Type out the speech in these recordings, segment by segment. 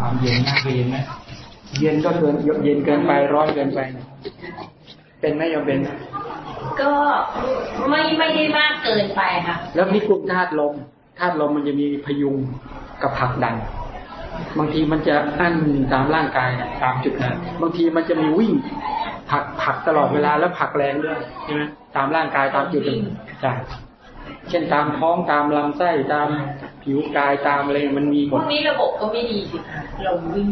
ความเย็นมากเย็นไหมเย็นก็เกินเย็นเกินไปร้อนเกินไป เป็นไหมยอมเป็นไหมก็ไม่ไม่ได้มากเกินไปค่ะ แล้วนี่กลุ่มธาตุลมธาตุลมมันจะมีพยุงกับผลักดัน บางทีมันจะอั้นตามร่างกายนะตามจุดนั้นบางทีมันจะมีวิ่งผลักผลักตลอดเวลาแล้วผลักแรงด้วยใช่ไหมตามร่างกายตามจุดนั้นใช่เช่นตามท้องตามลำไส้ตาม ผิวกายตามอะไรมันมีหพมวดกนี้ระบบก็ไม่ดีสิคะลมวิ่ง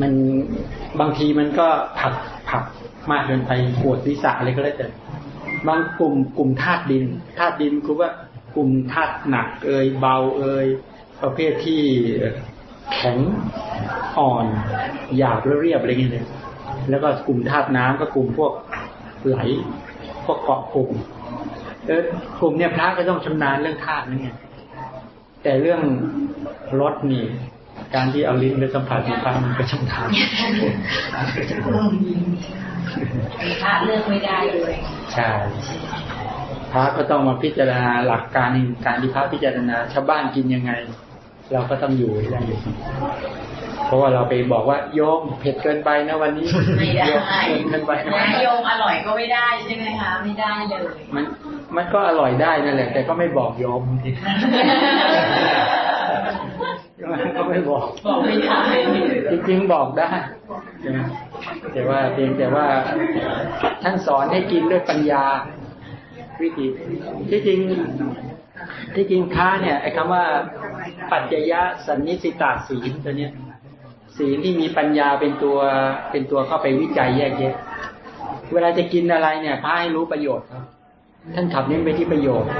มันบางทีมันก็ผลักผลักมากเกินไปปวดศีรษะอะไรก็แล้วแต่บางกลุ่มกลุ่มธาตุดินธาตุดินคือว่ากลุ่มธาตุหนักเอยเบาเอยประเภทที่แข็งอ่อนหยาบและเรียบอะไรเงี้ยเลยแล้วก็กลุ่มธาตุน้ำก็กลุ่มพวกไหลพวกเกาะกลุ่มเออกลุ่มเนี่ยพระก็ต้องชำนาญเรื่องธาตุนั่นไง แต่เรื่องรสนี่ การที่เอาลิ้นไปสัมผัสกับพระมันก็ชำนาญพระเลือกไม่ได้เลยใช่พระก็ต้องมาพิจารณาหลักการในการที่พระพิจารณาชาวบ้านกินยังไง เราก็ต้องอยู่ให้ได้อยู่ เพราะว่าเราไปบอกว่าโยมเผ็ดเกินไปนะวันนี้ไม่ได้โยมเผ็ดเกินไปนะนะโยมอร่อยก็ไม่ได้ใช่ไหมคะไม่ได้เลยมันมันก็อร่อยได้นั่นแหละ แต่ก็ไม่บอกโยมทีมันก็ไม่บอกบอกไม่ได้จริงๆบอกได้ใช่ไหมแต่ว่าเพียงแต่ว่าท่านสอนให้กินด้วยปัญญา วิธีที่จริงที่จริงค้าเนี่ยไอ้คำว่า ปัจจยะสันนิสิตาศีลตัวเนี้ย ศีลที่มีปัญญาเป็นตัวเป็นตัวเข้าไปวิจัยแยกแยะ เวลาจะกินอะไรเนี่ยพระให้รู้ประโยชน์ครับ ท่านขับเน้นไปที่ประโยชน์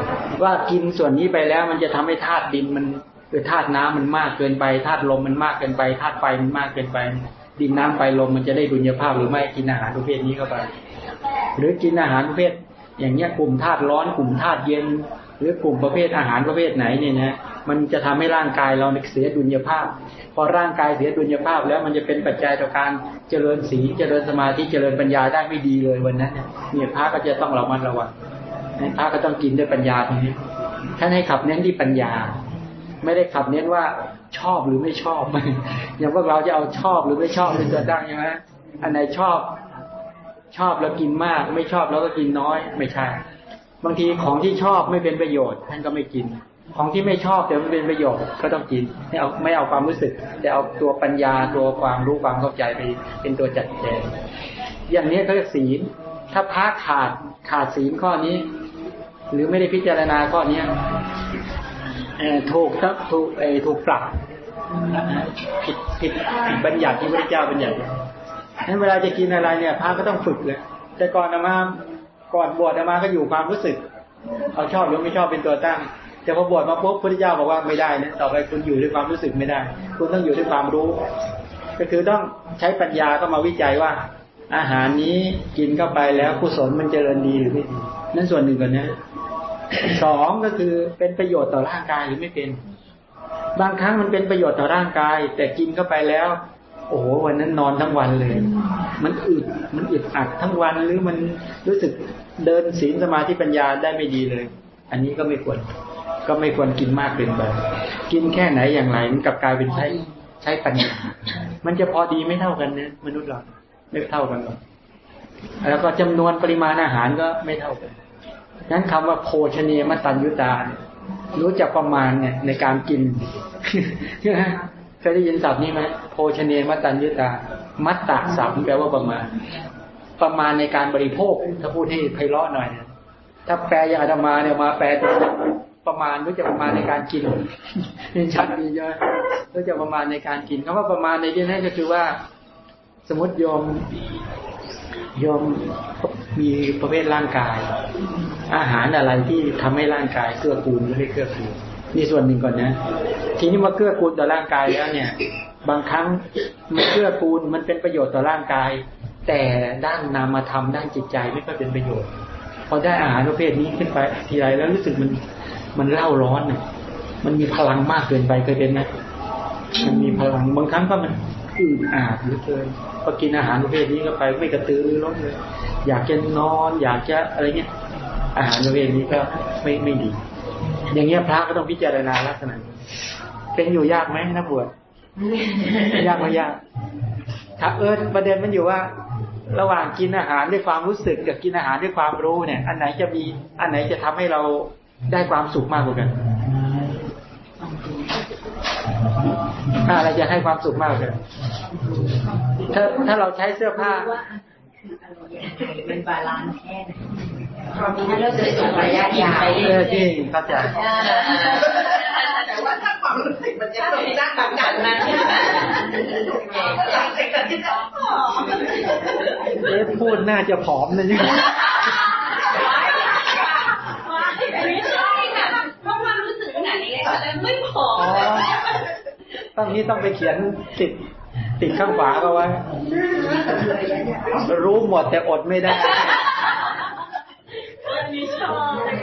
ว่ากินส่วนนี้ไปแล้วมันจะทำให้ธาตุดินมันคือธาตุน้ำมันมากเกินไปธาตุลมมันมากเกินไปธาตุไฟมันมากเกินไป ดินน้ำไฟลมมันจะได้ดุลยภาพหรือไม่กินอาหารประเภทนี้เข้าไป หรือกินอาหารประเภท อย่างเงี้ยกลุ่มธาตุร้อนกลุ่มธาตุเย็น หรือกลุ่มประเภทอาหารประเภทไหนเนี่ยนะมันจะทำให้ร่างกายเราเสียดุลยภาพ พอร่างกายเสียดุลยภาพ แล้วมันจะเป็นปัจจัยต่อการเจริญสีเจริญสมาธิเจริญปัญญาได้ไม่ดีเลยวันนั้นเนี่ยเนี่ยพระก็จะต้องระมัดระวังพระก็ต้องกินด้วยปัญญาตรงนี้ท่านให้ขับเน้นที่ปัญญา ไม่ได้ขับเน้นว่าชอบหรือไม่ชอบอย่างพวกเราจะเอาชอบหรือไม่ชอบเป็นตัวตั้งใช่ไหมอันไหนชอบชอบแล้วกินมาก ไม่ชอบแล้วก็กินน้อยไม่ใช่ บางทีของที่ชอบไม่เป็นประโยชน์ท่านก็ไม่กิน ของที่ไม่ชอบแต่มันเป็นประโยชน์ก็ต้องกินไม่เอาไม่เอาความรู้สึก แต่เอาตัวปัญญาตัวความรู้ความเข้าใจไปเป็นตัวจัดแจงอย่างนี้เขาเรียกศีล ถ้าพระขาดขาดศีลข้อนี้ หรือไม่ได้พิจารณาข้อนี้ถูกครับถูกเออถูกปรับผิดผิดผิดบัญญัติที่พระเจ้าบัญญัตินั้นเวลาจะกินอะไรเนี่ยพระก็ต้องฝึกเลยแต่ก่อนอามา ก่อนบวชมาก็อยู่ความรู้สึกเอาชอบหรือไม่ชอบเป็นตัวตั้งแต่พอบวชมาปุ๊บพระพุทธเจ้าบอกว่าไม่ได้นะต่อไปคุณอยู่ด้วยความรู้สึกไม่ได้ คุณต้องอยู่ด้วยความรู้ ก็คือต้องใช้ปัญญาก็มาวิจัยว่า อาหารนี้กินเข้าไปแล้วกุศลมันเจริญดีหรือไม่ดีนั่นส่วนหนึ่งก่อนนะสองก็คือเป็นประโยชน์ต่อร่างกายหรือไม่เป็น บางครั้งมันเป็นประโยชน์ต่อร่างกาย แต่กินเข้าไปแล้ว โอ้โหวันนั้นนอนทั้งวันเลย มันอึดมันอึดอัดทั้งวันหรือมันรู้สึกเดินศีลสมาธิปัญญาได้ไม่ดีเลย อันนี้ก็ไม่ควร ก็ไม่ควรกินมากเกินไปกินแค่ไหนอย่างไรมันกลับกลายเป็นใช้ใช้ปัญญา มันจะพอดีไม่เท่ากันนะมนุษย์เราไม่เท่ากันหรอกแล้วก็จำนวนปริมาณอาหารก็ไม่เท่ากันนั้นคำว่าโภชเนมตัญยุตา รู้จักประมาณเนี่ยในการกิน ยได้ยินศัพท์นี้ไหมโภชเนียมตัญยุตา มัตตะศัพท์แปลว่าประมาณ ประมาณในการบริโภค ถ้าพูดให้ไพเราะหน่อยเนี่ยถ้าแปลอย่างอาตมาเนี่ยมาแปลตัวประมาณรู้จักประมาณในการกินนี่ชัดดีใช่ไหมรู้จักประมาณในการกินคำว่าประมาณในที่นี้ก็คือว่า สมมติโยมโยมมีประเภทร่างกาย อาหารอะไรที่ทำให้ร่างกายเกื้อกูลหรือไม่เกื้อกูล นี่ส่วนหนึ่งก่อนนะ ทีนี้มาเกื้อกูลต่อร่างกายแล้วเนี่ย บางครั้งมันเกื้อกูลมันเป็นประโยชน์ต่อร่างกาย แต่ด้านนามธรรมด้านจิตใจไม่ค่อยเป็นประโยชน์ พอได้อาหารประเภทนี้ขึ้นไปทีไรแล้วรู้สึกมันมันเล่าร้อนเนี่ยมันมีพลังมากเกินไปเคยเป็นไหมมันมีพลังบางครั้งก็มันอืดอาดเหลือเกินพอกินอาหารประเภทนี้ก็ไปไม่กระตือรือร้นเลย อยากจะนอน อยากจะอะไรเงี้ยอาหารประเภทนี้ก็ไม่ไม่ดี อย่างเงี้ยพระก็ต้องพิจารณาลักษณะเป็นอยู่ยากไหมนักบวชยากไหมยากถ้าเออประเด็นมันอยู่ว่า ระหว่างกินอาหารด้วยความรู้สึกกับกินอาหารด้วยความรู้เนี่ย อันไหนจะมีอันไหนจะทำให้เราได้ความสุขมากกว่ากันอะไรจะให้ความสุขมากกว่ากันถ้าถ้าเราใช้เสื้อผ้าเป็น balance แค่ ไหนถ้าเราจะสุขระยะยาวเออจริงเข้าใจแต่ว่าถ้าความรู้สึกมันจะต้องนั่งแบบนั้นนะหลังจากที่จะเอ๊ะพูดน่าจะผอมเลยนี่ไม่ใช่ค่ะเพราะความรู้สึกขนาดนี้เลยไม่พออ๋อต้องนี้ต้องไปเขียนติดติดข้างฝาเอาไว้รู้หมดแต่อดไม่ได้ มีชอบเลย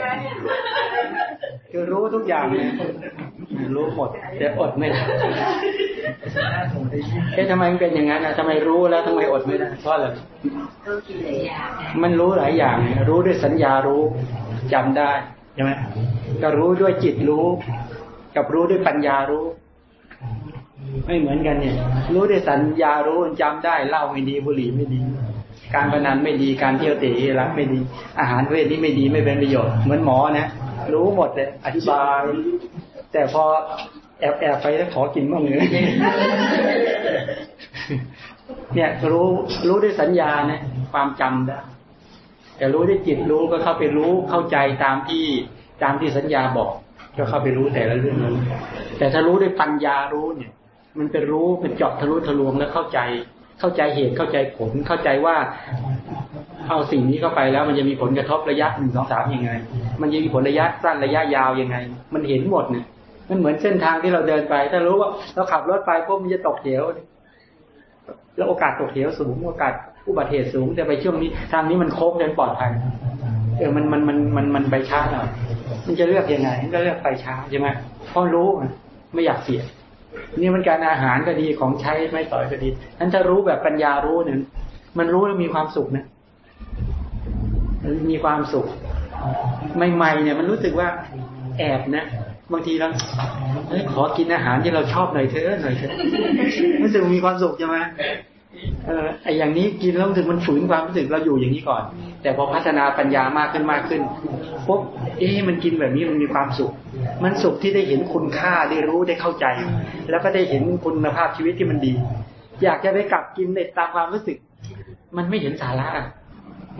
คือรู้ทุกอย่างเลยรู้หมดแต่อดไม่ได้เอ๊ะทำไมมันเป็นอย่างนั้นนะทำไมรู้แล้วทำไมอดไม่ได้เพราะอะไรก็กินเลยยามันรู้หลายอย่างรู้ด้วยสัญญารู้จำได้ใช่ไหมก็รู้ด้วยจิตรู้ กับรู้ด้วยปัญญารู้ ไม่เหมือนกันเนี่ย รู้ด้วยสัญญารู้จำได้เหล้าไม่ดีบุหรี่ไม่ดี การพนันไม่ดีการเที่ยวเตะรักไม่ดี อาหารเพศนี้ไม่ดีไม่เป็นประโยชน์ เหมือนหมอนะรู้หมดเลย อธิบาย แต่พอแอบแอบไปแล้วขอกินบ้างเลยเนี่ยรู้รู้ด้วยสัญญานะความจำได้แต่รู้ด้วยจิตรู้ก็เข้าไปรู้เข้าใจตามที่ตามที่สัญญาบอก ก็เข้าไปรู้แต่ละเรื่องนั้นแต่ถ้ารู้ด้วยปัญญารู้เนี่ย มันเป็นรู้เป็นเจาะทะลุทะลวงแล้วเข้าใจ เข้าใจเหตุเข้าใจผลเข้าใจว่า เอาสิ่งนี้เข้าไปแล้วมันจะมีผลกระทบระยะหนึ่งสองสามยังไง มันจะมีผลระยะสั้นระยะยาวยังไง มันเห็นหมดเนี่ยมันเหมือนเส้นทางที่เราเดินไป ถ้ารู้ว่าเราขับรถไปพวกมันจะตกเหวแล้วโอกาสตกเหวสูงโอกาสอุบัติเหตุสูงแต่ไปช่วงนี้ทางนี้มันโค้งเดินปลอดภัยเออมันมันมันมันมันไปช้าหน่อยมันจะเลือกยังไง ก็เลือกไปช้าใช่ไหมเพราะรู้ไม่อยากเสี่ยง นี่มันการอาหารก็ดีของใช้ไม่ต่อยก็ดีนั้นถ้ารู้แบบปัญญารู้เนี่ยมันรู้แล้วมีความสุขนะมีความสุขใหม่ๆเนี่ย มันรู้สึกว่าแอบนะบางทีเราขอกินอาหารที่เราชอบหน่อยเถอะหน่อยเถอะรู้สึกมีความสุขใช่ไหม ไออย่างนี้กินแล้วรู้สึกมันฝืนความรู้สึกเราอยู่อย่างนี้ก่อน แต่พอพัฒนาปัญญามากขึ้นมากขึ้นปุ๊บเอ๊ะมันกินแบบนี้มันมีความสุข มันสุขที่ได้เห็นคุณค่าได้รู้ได้เข้าใจ แล้วก็ได้เห็นคุณภาพชีวิตที่มันดี อยากจะไปกลับกินในตามความรู้สึก มันไม่เห็นสาระ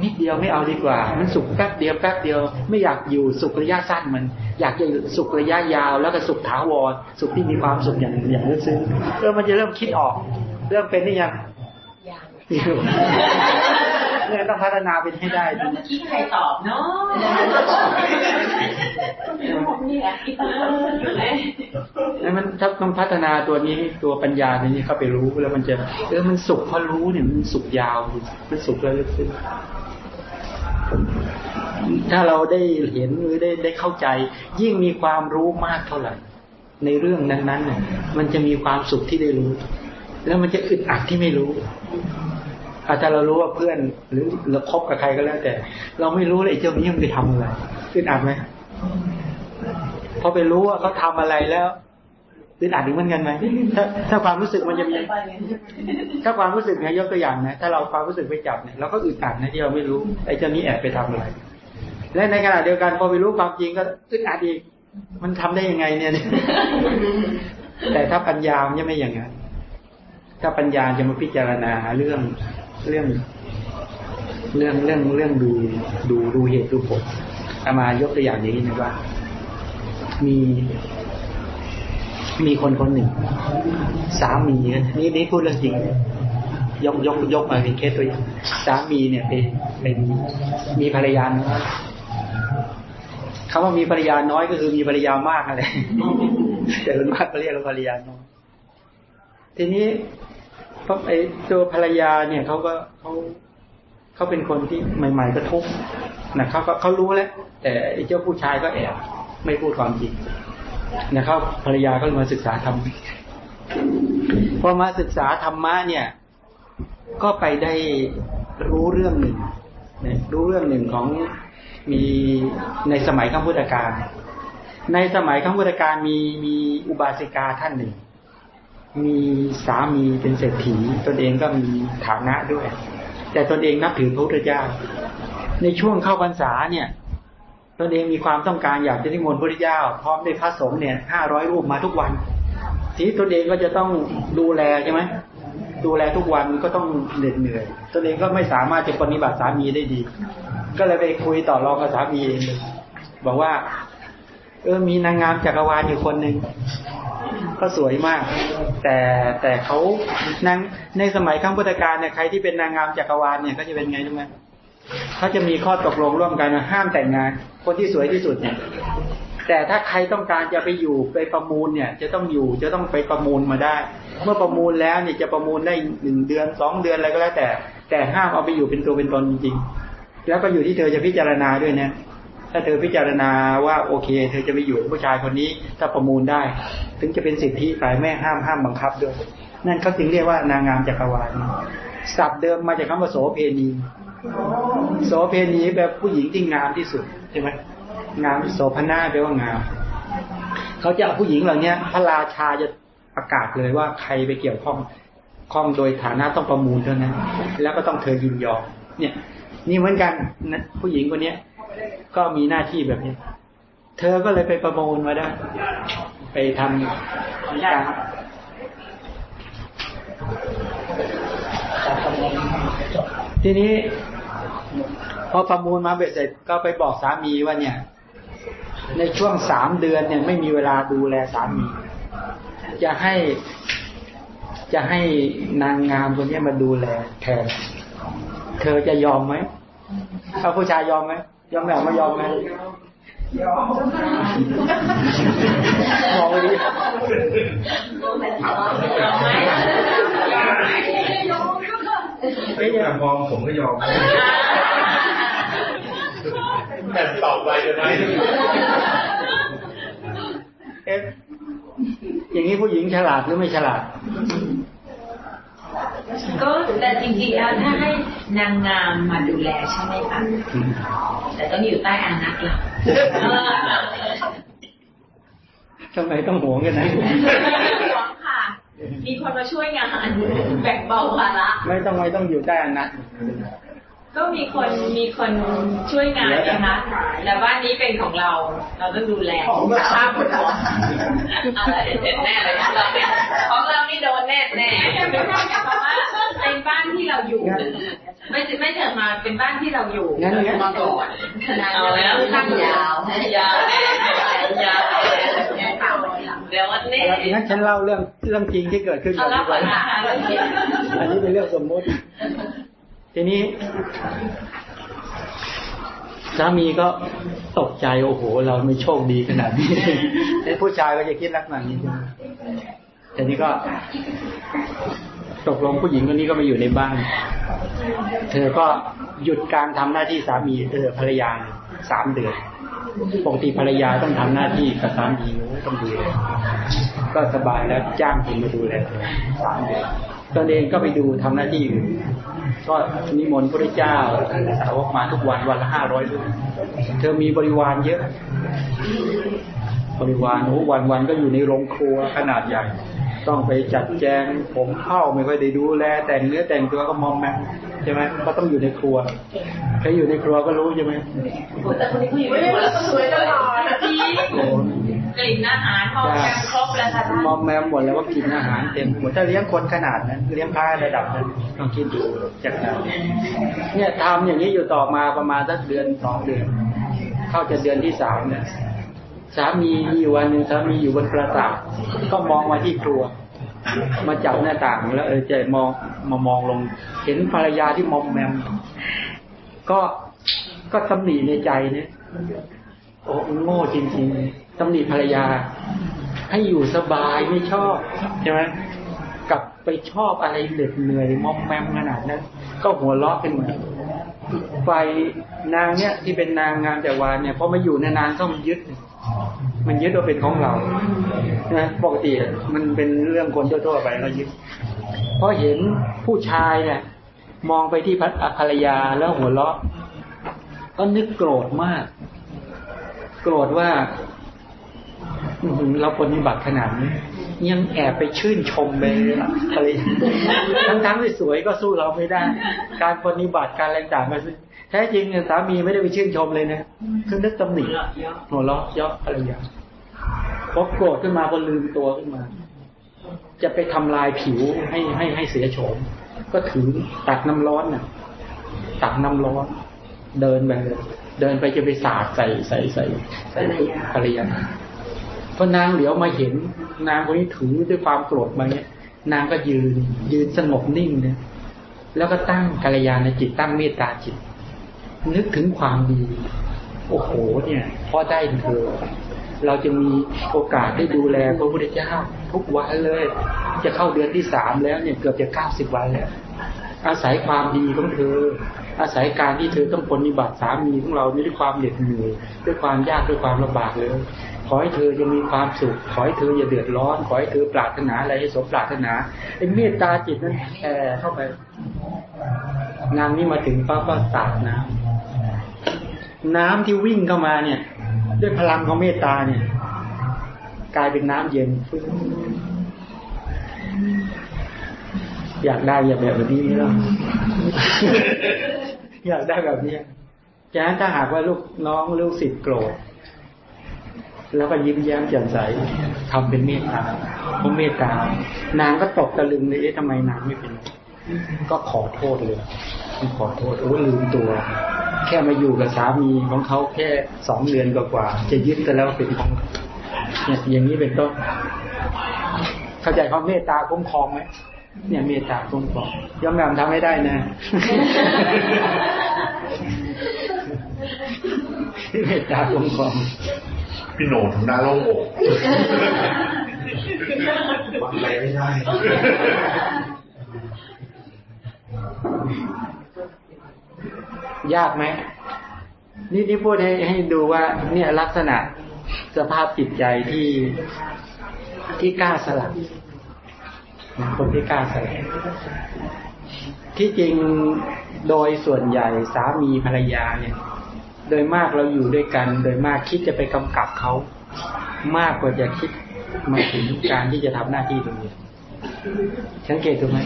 นิดเดียวไม่เอาดีกว่า มันสุขแป๊บเดียวแป๊บเดียว ไม่อยากอยู่สุขระยะสั้นมัน อยากจะสุขระยะยาว แล้วก็สุขถาวรสุขที่มีความสุขอย่างอย่างลึกซึ้งเออมันจะเริ่มคิดออก เริ่มเป็นได้ยัง เนี่ยต้องพัฒนาเป็นให้ได้เมื่อกี้ใครตอบเนาะผมเนี่ยคิดอยู่เลยแล้วมันถ้าต้องพัฒนาตัวนี้ตัวปัญญาตัวนี้เข้าไปรู้แล้วมันจะเออมันสุขเพราะรู้เนี่ยมันสุขยาวมันสุขแล้วลึกซึ้งถ้าเราได้เห็นหรือได้ได้เข้าใจ ยิ่งมีความรู้มากเท่าไหร่ ในเรื่องนั้นๆเนี่ยมันจะมีความสุขที่ได้รู้ แล้วมันจะอึดอัดที่ไม่รู้อาจจะเรารู้ว่าเพื่อนหรือเราคบกับใครก็แล้วแต่ เราไม่รู้เลยไอ้เจ้านี้มันไปทำอะไรอึดอัดไหมพอไปรู้ว่าเขาทาอะไรแล้วอึดอัดเหมือนกันไหมถ้าถ้าความรู้สึกมันจะมีถ้าความรู้สึกเนี่ยยกตัวอย่างนะถ้าเราความรู้สึกไปจับเนี่ยเราก็อึดอัดนะที่เราไม่รู้ไอ้เจ้านี้แอบไปทำอะไร และในขณะเดียวกันพอไปรู้ความจริงก็อึดอัดอีกมันทำได้ยังไงเนี่ยแต่ถ้าปัญญามันจะไม่อย่างนั้น ถ้าปัญญาจะมาพิจารณาเรื่องเรื่องเรื่องเรื่องเรื่องดูดูดูเหตุดูผลเอามายกตัวอย่างนี้นะว่า มี มีคนคนหนึ่ง สามีนี่นี่พูดเรื่องจริง ยกยกยกมาเป็นเคสตัวอย่างสามีเนี่ยเป็นเป็นมีภรรยาน้อยคำว่ามีภรรยาน้อยก็คือมีภรรยามากอะไรแต่คนมากก็เรียกว่าภรรยาน้อย ทีนี้พราะไอ้ตัวภรรยาเนี่ยเขาก็เขาเขาเป็นคนที่ใหม่ ๆ ก็ทุกนะเขาก็เขารู้แล้ว แต่ไอ้เจ้าผู้ชายก็แอบไม่พูดความจริงนะครับภรรยาก็มาศึกษาธรรมพอมาศึกษาธรรมะเนี่ย ก็ไปได้รู้เรื่องหนึ่งรู้เรื่องหนึ่งของมีในสมัยข้างพุทธกาลในสมัยข้างพุทธกาลมีมีอุบาสิกาท่านหนึ่ง มีสามีเป็นเศรษฐีตนเองก็มีฐานะด้วย แต่ตนเองนับถือพระพุทธเจ้า ในช่วงเข้าพรรษาเนี่ยตนเองมีความต้องการอยากจะนิมนต์พระพุทธเจ้า พร้อมด้วยพระสงฆ์เนี่ยห้าร้อยรูปมาทุกวัน ทีนี้ตนเองก็จะต้องดูแลใช่ไหมดูแลทุกวันก็ต้องเหน็ดเหนื่อยตนเองก็ไม่สามารถจะปฏิบัติสามีได้ดี ก็เลยไปคุยต่อรองกับสามีเองบอกว่า เออมีนางงามจักรวาลอยู่คนหนึ่ง ก็สวยมาก แต่แต่เขานางในสมัยครั้งพุทธกาลเนี่ยใครที่เป็นนางงามจักรวาลเนี่ยก็จะเป็นไงรู้ไหมเขาจะมีข้อตกลงร่วมกันว่าห้ามแต่งงาน คนที่สวยที่สุดเนี่ยแต่ถ้าใครต้องการจะไปอยู่ไปประมูลเนี่ย จะต้องอยู่จะต้องไปประมูลมาได้ เมื่อประมูลแล้วเนี่ยจะประมูลได้หนึ่งเดือนสองเดือนอะไรก็แล้วแต่ แต่ห้ามเอาไปอยู่เป็นตัวเป็นตนจริงๆแล้วก็อยู่ที่เธอจะพิจารณาด้วยนะ ถ้าเธอพิจารณาว่าโอเค เธอจะไปอยู่ผู้ชายคนนี้ ถ้าประมูลได้ ถึงจะเป็นสิทธิฝ่ายแม่ห้ามห้ามบังคับด้วย นั่นเขาจึงเรียกว่านางงามจักรวาลศัพท์เดิมมาจากคำว่าโสเพณี โสเพณีแบบผู้หญิงที่งามที่สุดใช่ไหมงามโสภณาแปลว่างาม เขาจะเอาผู้หญิงเหล่านี้พระราชาจะประกาศเลยว่าใครไปเกี่ยวข้องข้องโดยฐานะต้องประมูลเท่านั้น แล้วก็ต้องเธอยินยอมเนี่ย นี่เหมือนกันนะผู้หญิงคนเนี้ย ก็มีหน้าที่แบบนี้ เธอก็เลยไปประมูลมาได้ ไปทำการทีนี้ พอประมูลมาเบ็ดเสร็จก็ไปบอกสามีว่าเนี่ย ในช่วงสามเดือนเนี่ยไม่มีเวลาดูแลสามี จะให้จะให้นางงามคนนี้มาดูแลแทน เธอจะยอมไหมถ้าผู้ชายยอมไหม ยอมแบบไม่ยอมไหมยอมมองไปดิไอ้แต่มองผมก็ยอมแต่ตอบไปจะไหมเอ๊ะอย่างนี้ผู้หญิงฉลาดหรือไม่ฉลาด ก็แต่จริงๆแล้วถ้าให้นางงามมาดูแลใช่ไหมคะแต่ต้องอยู่ใต้อานัตเราทำไมต้องหวงกันนะหวงค่ะ มีคนมาช่วยงานแบ่งเบาภาระไม่ต้องไม่ต้องอยู่ใต้อนัต ก็มีคนมีคนช่วยงานนะคะแต่บ้านนี้เป็นของเรา เราต้องดูแลข้ามคนของอะไรเด็ดแน่เลยของเราเนี่ยของเรานี่โดนแน่แน่เพราะว่าเป็นบ้านที่เราอยู่ ไม่ไม่เถิดมาเป็นบ้านที่เราอยู่งั้นงั้นมาก่อนเอาแล้วตั้งยาวยาวแน่ยาวเดี๋ยววันนี้งั้นฉันเล่าเรื่องเรื่องจริงที่เกิดขึ้นก่เอาอนแล้ดีวกก่อว่านนะคะเรื่องนี้อันนี้เป็นเรื่องสมมติ ทีนี้สามีก็ตกใจโอ้โห เราไม่โชคดีขนาดนี้ไอ้ผู้ชายก็จะคิดลักษณะนี้ใช่ไหมแต่นี้ก็ ตกลงผู้หญิงคนนี้ก็มาอยู่ในบ้าน เธอก็หยุดการทำหน้าที่สามีเธอภรรยาสามเดือนปกติภรรยาต้องทำหน้าที่กับสามีต้องดูแลก็สบายแล้วจ้างคนมาดูแลเธอสามเดือนตนเองก็ไปดูทำหน้าที่อื่น ก็นิมนต์พระเจ้าสาวกมาทุกวันวันละห้าร้อยรูปเธอมีบริวารเยอะ บริวารโอ้วันวันๆก็อยู่ในโรงครัวขนาดใหญ่ ต้องไปจัดแจงผมเข้าไม่ค่อยได้ดูแล แต่งเนื้อแต่งตัวก็มอมแมมใช่ไหมก็ต้องอยู่ในครัวใครอยู่ในครัวก็รู้ใช่ไหมแต่คนนี้เขาอยู่ในหัวแล้วก็สวยตลอดจริง กลิ่นอาหารหอมแกมครบแล้วค่ะท่านมอมแมมหมดแล้วว่ากินอาหารเต็มหมดถ้าเลี้ยงคนขนาดนั้น เลี้ยงพระระดับนั้นต้องคิดดูจากนั้นเนี่ยทำอย่างนี้อยู่ต่อมาประมาณสักเดือนสองเดือน เข้าจะเดือนที่สามเนี่ยสามีมีอยู่วันหนึ่งสามีอยู่บนปราสาทก็มองมาที่ครัว มาจับหน้าต่างแล้วเออจะมองมามองลง เห็นภรรยาที่มอมแมม ก็ก็ตำหนิในใจเนี่ยโอ้โง่จริงๆ ตำหนิภรรยา ให้อยู่สบายไม่ชอบใช่ไหมกับไปชอบอะไรเหน็ดเหนื่อยมอมแมมขนาดนั้นก็หัวเราะขึ้นมาไฟนางเนี่ยที่เป็นนางงามแต่วานเนี่ยพอมาอยู่นานๆก็มันยึด มันยึดว่าเป็นของเรานะปกติมันเป็นเรื่องคนทั่วๆไปเรายึดเพราะเห็นผู้ชายเนี่ย มองไปที่ภรรยาแล้วหัวเราะ ก็นึกโกรธมาก โกรธว่า เราปฏิบัติขนาดนี้ ยังแอบไปชื่นชมไปอะไรทั้งทั้งที่สวยก็สู้เราไม่ได้ การปฏิบัติการอะไรต่างๆก็แท้จริงสามีไม่ได้ไปชื่นชมเลยนะคือนึกตำหนิหัวเราะเยาะอะไรอย่างพอโกรธขึ้นมาก็ลืมตัวขึ้นมา จะไปทำลายผิวให้ให้ให้เสียโฉมก็ถือตักน้ำร้อนน่ะ ตักน้ำร้อน เดินไปเลยเดินไปจะไปสาดใส่ใส่ใส่ใส่ภรรยา พอนางเดี๋ยวมาเห็น นางคนนี้ถือด้วยความโกรธมาเนี่ยนางก็ยืน ยืนสงบนิ่งเนี่ยแล้วก็ตั้งกัลยาณจิตตั้งเมตตาจิต นึกถึงความดี โอ้โห เนี่ยพอได้เธอ เราจะมีโอกาสได้ดูแลพระพุทธเจ้าทุกวันเลย จะเข้าเดือนที่สามแล้วเนี่ยเกือบจะเก้าสิบวันแล้ว อาศัยความดีของเธอ อาศัยการที่เธอต้องปฏิบัติสามีของเราด้วยความเหน็ดเหนื่อยด้วยความยากด้วยความลำบากเลย ขอให้เธอจะมีความสุข ขอให้เธออย่าเดือดร้อน ขอให้เธอปรารถนาอะไรให้สมปรารถนาไอ้เมตตาจิตนั้นแผ่เข้าไปงานนี้มาถึงป้าก็สาดน้ำน้ำที่วิ่งเข้ามาเนี่ย ด้วยพลังของเมตตาเนี่ย กลายเป็นน้ำเย็นฟึ้งอยากได้อย่าแบบนี้นี่หรออยากได้แบบนี้ฉะนั้นถ้าหากว่าลูกน้องลูกศิษย์โกรธ แล้วก็ยิ้มแย้มแจ่มใสทำเป็นเมตตาเพราะเมตตานางก็ตกตะลึงเลยเอ๊ะทำไมนางไม่เป็น ก็ขอโทษเลยขอโทษโอ้ลืมตัว แค่มาอยู่กับสามีของเขาแค่สองเดือนกว่าๆจะยึดกันแล้วเป็นของเนี่ยอย่างนี้เป็นต้นเข้าใจเขาเมตตาคุ้มครองไหมเนี่ยเมตตาคุ้มครองย่อมยอมทำไม่ได้นะเมตตาคุ้มครอง พี่โหนทำหน้าโล่งอกวางอะไม่ได้ยากไหมนี่ที่พูดให้ให้ดูว่า เนี่ยลักษณะสภาพจิตใจที่ที่กล้าสลับคนที่กล้าสลับที่จริงโดยส่วนใหญ่สามีภรรยาเนี่ย โดยมากเราอยู่ด้วยกัน โดยมากคิดจะไปกำกับเขา มากกว่าจะคิดมาถึงการที่จะทำหน้าที่ตรงนี้สังเกตถูกไหม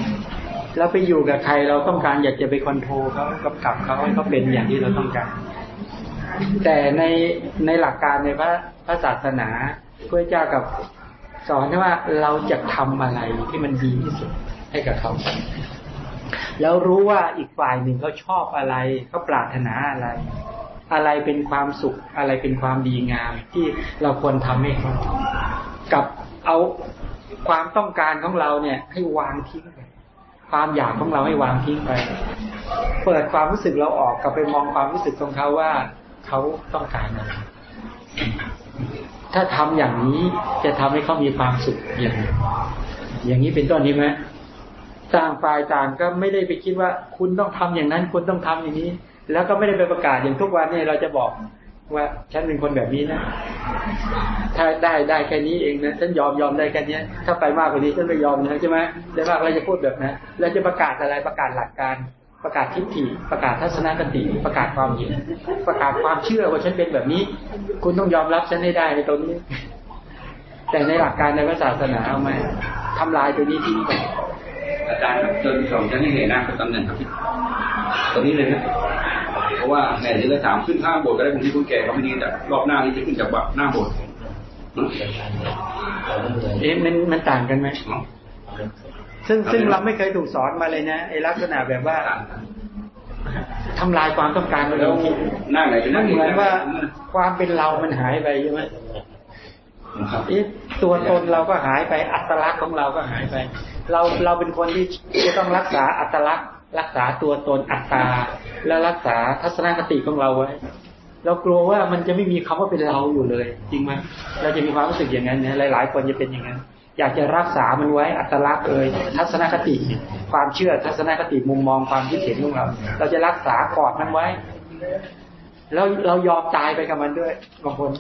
เราไปอยู่กับใครเราต้องการอยากจะไปคอนโทรลเขากำกับเขาให้เขาเป็นอย่างที่เราต้องการ แต่ในในหลักการในพระพระศาสนาพระเจ้ากับสอนว่าเราจะทำอะไรที่มันดีที่สุดให้กับเขาแล้วรู้ว่าอีกฝ่ายหนึ่งเขาชอบอะไรเขาปรารถนาอะไร อะไรเป็นความสุข อะไรเป็นความดีงาม ที่เราควรทำให้เขากับเอาความต้องการของเราเนี่ย ให้วางทิ้งไปความอยากของเราให้วางทิ้งไป เปิดความรู้สึกเราออกกลับไปมองความรู้สึกของเขาว่าเขาต้องการอะไรถ้าทำอย่างนี้จะทำให้เขามีความสุขอย่างนี้อย่างนี้เป็นต้นนี้ไหมต่างฝ่ายต่างก็ไม่ได้ไปคิดว่า คุณต้องทำอย่างนั้น คุณต้องทำอย่างนี้ แล้วก็ไม่ได้ไปประกาศอย่างทุกวันเนี่ยเราจะบอกว่าฉันเป็นคนแบบนี้นะ ถ้าได้ได้แค่นี้เองนะฉันยอมยอมได้แค่นี้ถ้าไปมากกว่านี้ฉันไม่ยอมนะใช่ไหมได้มากเราจะพูดแบบนั้นเราจะประกาศอะไรประกาศหลักการ ประกาศทิฏฐิ ประกาศทัศนคติ ประกาศความเห็น ประกาศความเชื่อว่าฉันเป็นแบบนี้ คุณต้องยอมรับฉันให้ได้ในตรงนี้ แต่ในหลักการในพระศาสนาเอาไหมทำลายตัวนี้ทิ้งไปอาจารย์ครับจนสองชั้นให้เห็นหน้าเป็นตำแหน่งครับตรงนี้เลยนะ เพราะว่าแห่นี้เลยถามขึ้นข้างโบสถ์ก็ได้ผมที่คุณแก่เขาไม่ดีแต่รอบหน้านี้จะขึ้นจากหน้าโบสถ์เอ๊ะมันมันต่างกันไหมเนาะซึ่งซึ่งเราไม่เคยถูกสอนมาเลยนะไอ้ลักษณะแบบว่าทำลายความต้องการของแล้เราวหน้าไหนเป็นหมัน้านเหมือนว่าความเป็นเรามันหายไปใช่ไหมครับเอ๊ะตัวตนเราก็หายไปอัตลักษณ์ของเราก็หายไป เราเราเป็นคนที่จะต้องรักษาอัตลักษณ์ รักษาตัวตนอัตตา และรักษาทัศนคติของเราไว้ เรากลัวว่ามันจะไม่มีคำว่าเป็นเราอยู่เลย จริงไหมเราจะมีความรู้สึกอย่างนั้นนะหลาย ๆ คนจะเป็นอย่างนั้น อยากจะรักษามันไว้อัตลักษณ์เอ่ยทัศนคติ ความเชื่อทัศนคติมุมมองความคิดเห็นของเรา เราจะรักษากอดมันไว้ แล้วเรายอมตายไปกับมันด้วยบางคน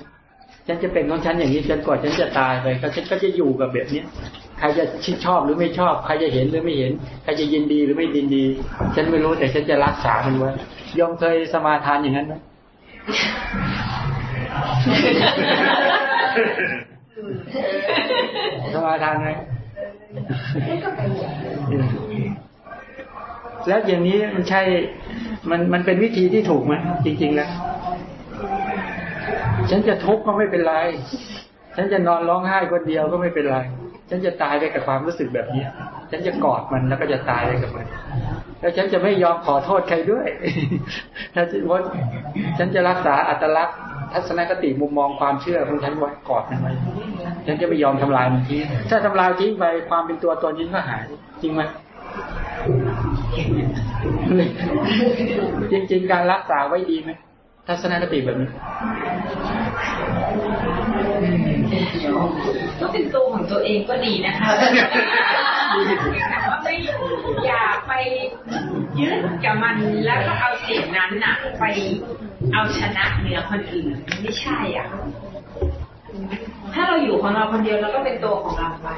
ฉันจะเป็นของฉันอย่างนี้จนกว่าฉันจะตายไปก็ฉันก็จะอยู่กับแบบเนี้ย ใครจะชิดชอบหรือไม่ชอบ ใครจะเห็นหรือไม่เห็น ใครจะยินดีหรือไม่ยินดี ฉันไม่รู้แต่ฉันจะรักษามันไว้ยอมเคยสมาทานอย่างนั้นไหมสมาทานไหมแล้วอย่างนี้มันใช่ มันมันเป็นวิธีที่ถูกไหมจริง ๆ แล้ว ฉันจะทุกข์ก็ไม่เป็นไร ฉันจะนอนร้องไห้คนเดียวก็ไม่เป็นไร ฉันจะตายไปกับความรู้สึกแบบนี้ ฉันจะกอดมันแล้วก็จะตายไปกับมัน แล้วฉันจะไม่ยอมขอโทษใครด้วยถ้าว่าฉันจะรักษาอัตลักษณ์ ทัศนคติมุมมองความเชื่อของฉันไว้กอดมันไว้ฉันจะไม่ยอมทำลายมันทิ้งถ้าทำลายทิ้งไปความเป็นตัวตนนี้ก็หาย จริงไหมจริง ๆ การรักษาไว้ดีไหมทัศนคติแบบนี้ ก็เป็นตัวของตัวเองก็ดีนะคะไม่อย่าไปยึดกับมันแล้วก็เอาสิ่งนั้นน่ะ ไปเอาชนะเหนือคนอื่นไม่ใช่อะ ถ้าเราอยู่ของเราคนเดียวเราก็เป็นตัวของเราไป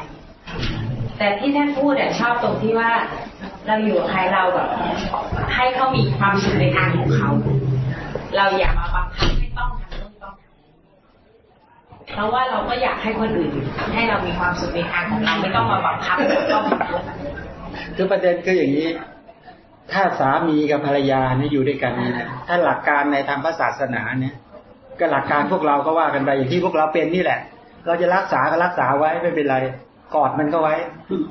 แต่ที่ท่านพูดเนี่ยชอบตรงที่ว่า เราอยู่กับใครเราแบบให้เขามีความสุขในทางของเขา เราอย่ามาบังคับให้ต้องทำนู่นต้องทำ เพราะว่าเราก็อยากให้คนอื่นให้เรามีความสุขในทางของเราไม่ต้องมาบังคับเราต้องทำนู่นคือประเด็นคืออย่างนี้ ถ้าสามีกับภรรยาเนี่ยอยู่ด้วยกันเนี่ยนะถ้าหลักการในทางพระศาสนาเนี่ยก็หลักการพวกเราก็ว่ากันไปอย่างที่พวกเราเป็นนี่แหละ เราจะรักษาก็รักษาไว้ไม่เป็นไรกอดมันก็ไว้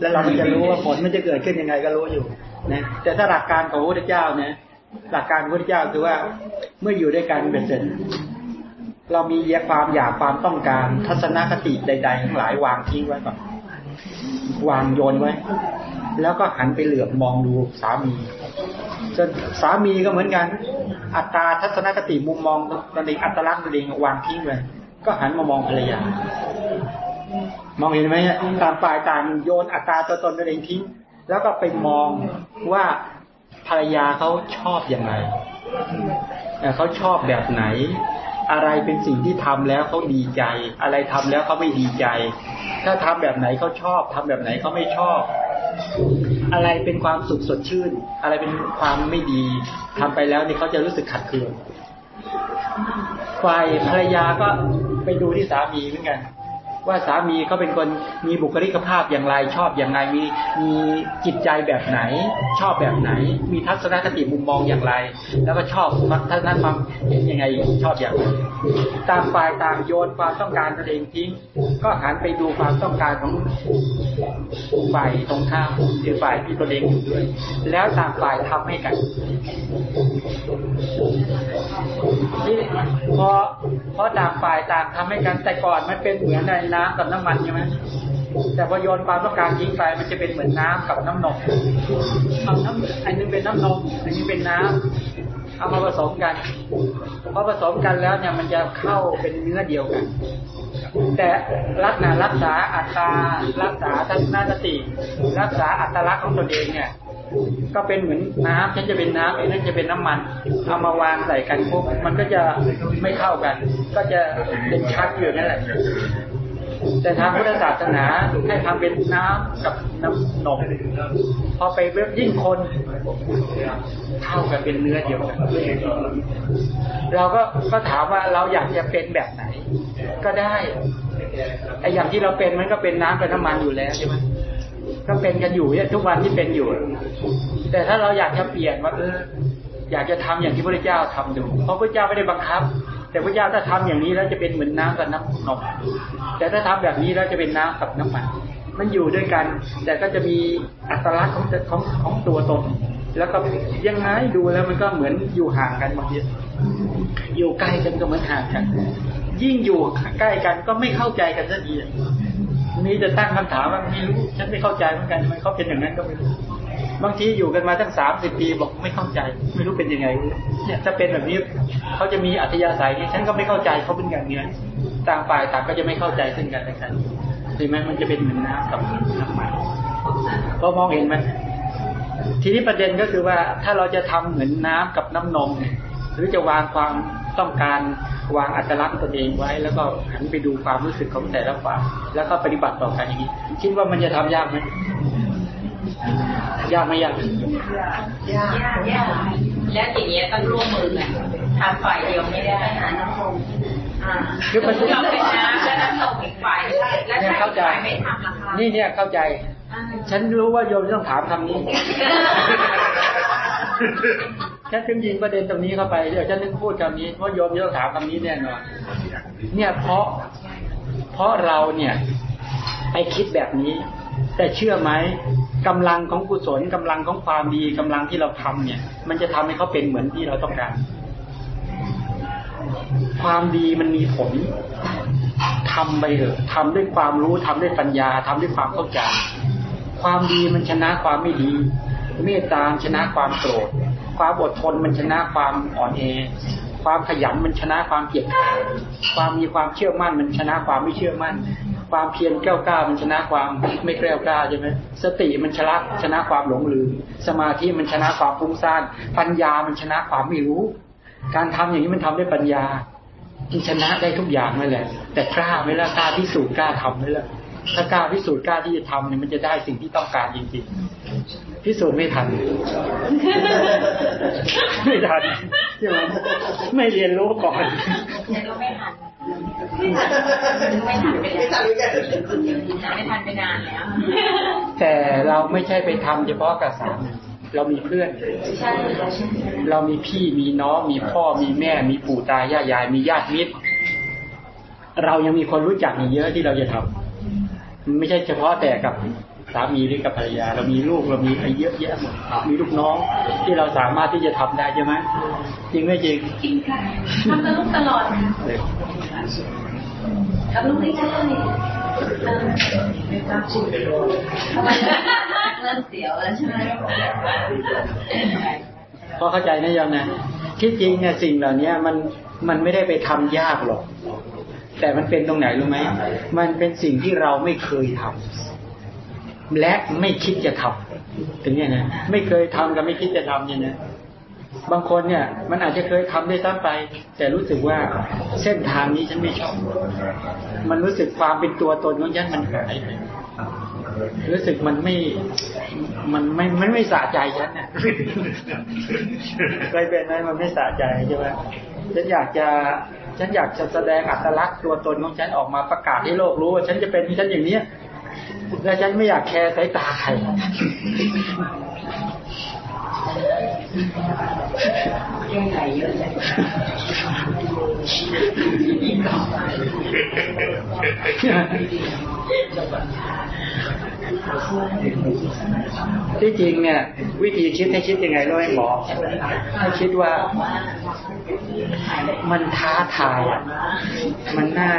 แล้วเราจะรู้ว่าผลมันจะเกิดขึ้นยังไงก็รู้อยู่นะแต่ถ้าหลักการของพระพุทธเจ้าเนี่ยหลักการพระพุทธเจ้าคือว่าเมื่ออยู่ด้วยกันเป็นเสร็จ เรามีเยความอยากความต้องการ ทัศนคติใด ๆ ทั้งหลายวางทิ้งไว้ก่อนวางโยนไว้ แล้วก็หันไปเหลือบมองดูสามีจนสามีก็เหมือนกัน อัตราทัศนคติมุมมองตนเองอัตลักษณ์ตนเองวางทิ้งไว้ก็หันมามองภรรยามองเห็นไหมต่างฝ่ายต่างโยนอัตราตัวตนตนเองทิ้ง แล้วก็ไปมองว่าภรรยาเขาชอบอย่างไรเขาชอบแบบไหน อะไรเป็นสิ่งที่ทำแล้วเขาดีใจ อะไรทำแล้วเขาไม่ดีใจ ถ้าทำแบบไหนเขาชอบทำแบบไหนเขาไม่ชอบ อะไรเป็นความสุขสดชื่น อะไรเป็นความไม่ดีทำไปแล้วนี่เขาจะรู้สึกขัดเคืองฝ่ายภรรยาก็ไปดูที่สามีเหมือนกัน ว่าสามีเขาเป็นคนมีบุคลิกภาพอย่างไรชอบอย่างไรมีมีจิตใจแบบไหน ชอบแบบไหน มีทัศนคติมุมมองอย่างไร แล้วก็ชอบทัศนความเห็นยังไงชอบอย่างไรต่างฝ่ายต่างโยนความต้องการตัวเองทิ้ง ก็หันไปดูความต้องการของฝ่ายตรงข้ามหรือฝ่ายที่ตัวเองอยู่ด้วย แล้วต่างฝ่ายทำให้กันที่พอพอต่างฝ่ายต่างทำให้กันแต่ก่อนมันเป็นเหมือนในน้ำกับน้ำมันใช่ไหมแต่พอโยนความต้องการทิ้งไปมันจะเป็นเหมือนน้ำกับน้ำนมเอาน้ำอันนึงเป็นน้ำนมอันนี้เป็นน้ำเอามาผสมกันพอผสมกันแล้วเนี่ยมันจะเข้าเป็นเนื้อเดียวกัน แต่รักษารักษาอัตรารักษาทัศนคติ รักษาอัตลักษณ์ของตนเองเนี่ยก็เป็นเหมือนน้ำฉันจะเป็นน้ำไอ้นั่นจะเป็นน้ำมันเอามาวางใส่กันปุ๊บมันก็จะไม่เข้ากัน ก็จะเป็นชั้นอยู่นั่นแหละ แต่ทางพุทธศาสนาให้ทำเป็นน้ำกับน้ำนมพอไปเว็บยิ่งคนเข้ากันเป็นเนื้อเดียวกันเราก็ก็ถามว่าเราอยากจะเป็นแบบไหน ก็ได้ไออย่างที่เราเป็นมันก็เป็นน้ำกับน้ำมันอยู่แล้วใช่ไหมก็เป็นกันอยู่เนี่ยทุกวันที่เป็นอยู่ แต่ถ้าเราอยากจะเปลี่ยนว่าเอออยากจะทำอย่างที่พระเจ้าทำดูเพราะพระเจ้าไม่ได้บังคับ แต่พระเจ้าถ้าทำอย่างนี้แล้วจะเป็นเหมือนน้ำกับน้ำนมแต่ถ้าทำแบบนี้แล้วจะเป็นน้ำกับน้ำมัน มันอยู่ด้วยกัน แต่ก็จะมีอัตลักษณ์ของของของตัวตน แล้วก็ยังไงดูแล้วมันก็เหมือนอยู่ห่างกันบางทีอยู่ใกล้กันก็เหมือนห่างกัน ยิ่งอยู่ใกล้กันก็ไม่เข้าใจกันสักทีมีจะตั้งคำถามว่าไม่รู้ ฉันไม่เข้าใจเหมือนกันทำไมเขาเป็นอย่างนั้นก็ไม่รู้ บางทีอยู่กันมาตั้งสามสิบปีบอกไม่เข้าใจ ไม่รู้เป็นยังไง เนี่ยถ้าเป็นแบบนี้เขาจะมีอัธยาศัยนี้ฉันก็ไม่เข้าใจเขาเป็นอย่างนี้ต่างฝ่ายต่างก็จะไม่เข้าใจซึ่งกันและกันเห็นไหมมันจะเป็นเหมือนน้ำกับน้ำมันพอมองเห็นไหมทีนี้ประเด็นก็คือว่าถ้าเราจะทำเหมือนน้ำกับน้ำนมหรือจะวางความต้องการวางอัตลักษณ์ตัวเองไว้ แล้วก็หันไปดูความรู้สึกของแต่ละฝ่ายแล้วก็ปฏิบัติต่อกันอย่างนี้ คิดว่ามันจะทำยากไหม ยากไหมยากยากยากแล้วอย่างเงี้ยต้องร่วมมือกันทำฝ่ายเดียวไม่ได้หาน้ำมคือประชุมเราเป็นน้ำแล้วน้ำตกอีกฝ่ายแล้วเนี่ยถ้าเข้าอีกใจฝ่ายไม่ทำล่ะคะนี่เนี่ยเข้าใจ ฉันรู้ว่าโยมต้องถามคำนี้ฉันจึงยิงประเด็นตรงนี้เข้าไปเดี๋ยวฉันนึกพูดคำนี้เพราะโยมจะต้องถามคำนี้แน่นอนเนี่ยเพราะ เพราะเราเนี่ย ไปคิดแบบนี้ แต่เชื่อไหมกำลังของกุศลกำลังของความดีกำลังที่เราทำเนี่ย มันจะทำให้เขาเป็นเหมือนที่เราต้องการ ความดีมันมีผลทำไปเถอะทำด้วยความรู้ทำด้วยปัญญาทำด้วยความเข้าใจ ความดีมันชนะความไม่ดี เมตตาชนะความโกรธความอดทนมันชนะความอ่อนแอความขยันมันชนะความเกียจคร้าความมีความเชื่อมั่นมันชนะความไม่เชื่อมั่น ความเพียรแก้วกล้ามันชนะความไม่แก้วกล้าใช่ไหมสติมันชนะชนะความหลงลืมสมาธิมันชนะความฟุ้งซ่านปัญญามันชนะความไม่รู้ การทำอย่างนี้มันทำด้วยปัญญาที่ชนะได้ทุกอย่างนั่นแหละ แต่กล้าไหมล่ะกล้าพิสูจน์กล้าทำไหมล่ะ ถ้ากล้าพิสูจน์กล้าที่จะทำเนี่ยมันจะได้สิ่งที่ต้องการจริงๆพิสูจน์ไม่ทัน ไม่ทันใช่ไหมไม่เรียนรู้ก่อนแต่ก็ไม่ทันไม่ทันไปไม่แล้วทำกันไม่ทันไปนานแล้วแต่เราไม่ใช่ไปทำเฉพาะกับสามีเรามีเพื่อนใช่ค่ะใช่เรามีพี่มีน้อง มีพ่อมีแม่ มีปู่ตายายยาย มีญาติมิตร เรายังมีคนรู้จักอีกเยอะที่เราจะทำมัน ไม่ใช่เฉพาะแต่กับสามีหรือกับภรรยา เรามีลูกเรามีอะไรเยอะแยะหมดมีลูกน้องที่เราสามารถที่จะทำได้ใช่ไหมจริงไหมจริงจริงค่ะทำกับลูกตลอดค่ะเออกับลูกไม่ใช่เออไม่ทราบชื่อทำไมเริ่มเสียวแล้วใช่ไหมพอเข้าใจนะโยมนะที่จริงเนี่ยสิ่งเหล่านี้มันมันไม่ได้ไปทำยากหรอก แต่มันเป็นตรงไหนรู้ไหมมันเป็นสิ่งที่เราไม่เคยทำและไม่คิดจะทำถึงเนี่ยนะไม่เคยทำกับไม่คิดจะทำเนี่ยนะบางคนเนี่ย มันอาจจะเคยทำได้ซ้ำไป แต่รู้สึกว่าเส้นทางนี้ฉันไม่ชอบ มันรู้สึกความเป็นตัวตนของฉันมันหายไปรู้สึกมันไม่ มันไม่ มันไม่สะใจฉันเนี่ยเคยเป็นไหมมันไม่สะใจใช่ไหมฉันอยากจะ ฉันอยากจะแสดงอัตลักษณ์ตัวตนของฉันออกมาประกาศให้โลกรู้ว่าฉันจะเป็นฉันอย่างเนี้ยและฉันไม่อยากแคร์สายตาใคร ที่จริงเนี่ย วิธีคิดให้คิดยังไงรู้ไหมหมอให้คิดว่า มันท้าทายมันน่า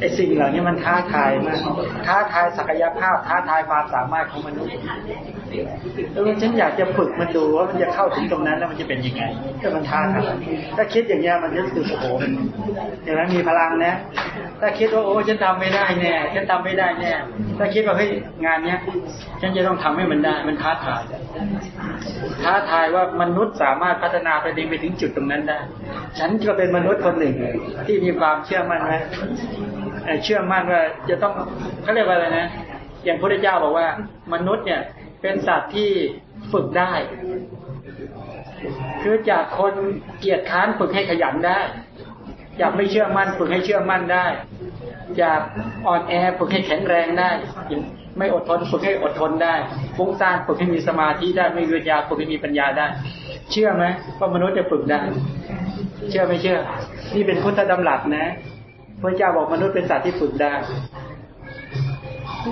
ไอสิ่งเหล่านี้มันท้าทายมาก ท้าทายศักยภาพ ท้าทายความสามารถของมนุษย์เออฉันอยากจะฝึกมันดูว่ามันจะเข้าถึงตรงนั้นแล้วมันจะเป็นยังไงถ้ามันท้าทายถ้าคิดอย่างเงี้ยมันจะสึกโอ้โหมันเห็นไหมมีพลังนะ ถ้าคิดว่าโอ้ฉันทำไม่ได้แน่ฉันทำไม่ได้แน่ถ้าคิดว่าเฮ้ยงานเนี้ยฉันจะต้องทำให้มันได้ มันท้าทายท้าทายว่ามนุษย์สามารถพัฒนาไปถึงไปถึงจุดตรงนั้นได้ ฉันก็เป็นมนุษย์คนหนึ่งที่มีความเชื่อมั่นไหม เอ่อเชื่อมั่นว่าจะต้องเขาเรียกว่าอะไรนะ อย่างพระเจ้าบอกว่า มนุษย์เนี่ยเป็นสัตว์ที่ฝึกได้ คือจากคนเกียจค้านฝึกให้ขยันได้ จากไม่เชื่อมั่นฝึกให้เชื่อมั่นได้ จากอ่อนแอฝึกให้แข็งแรงได้ไม่อดทนฝึกให้อดทนได้ฟุ้งซ่านฝึกให้มีสมาธิได้ไม่มีปัญญาฝึกให้มีปัญญาได้ เชื่อไหมว่ามนุษย์จะฝึกได้ เชื่อไม่เชื่อ นี่เป็นพุทธดำรัสนะ พระเจ้าบอกมนุษย์เป็นสัตว์ที่ฝึกได้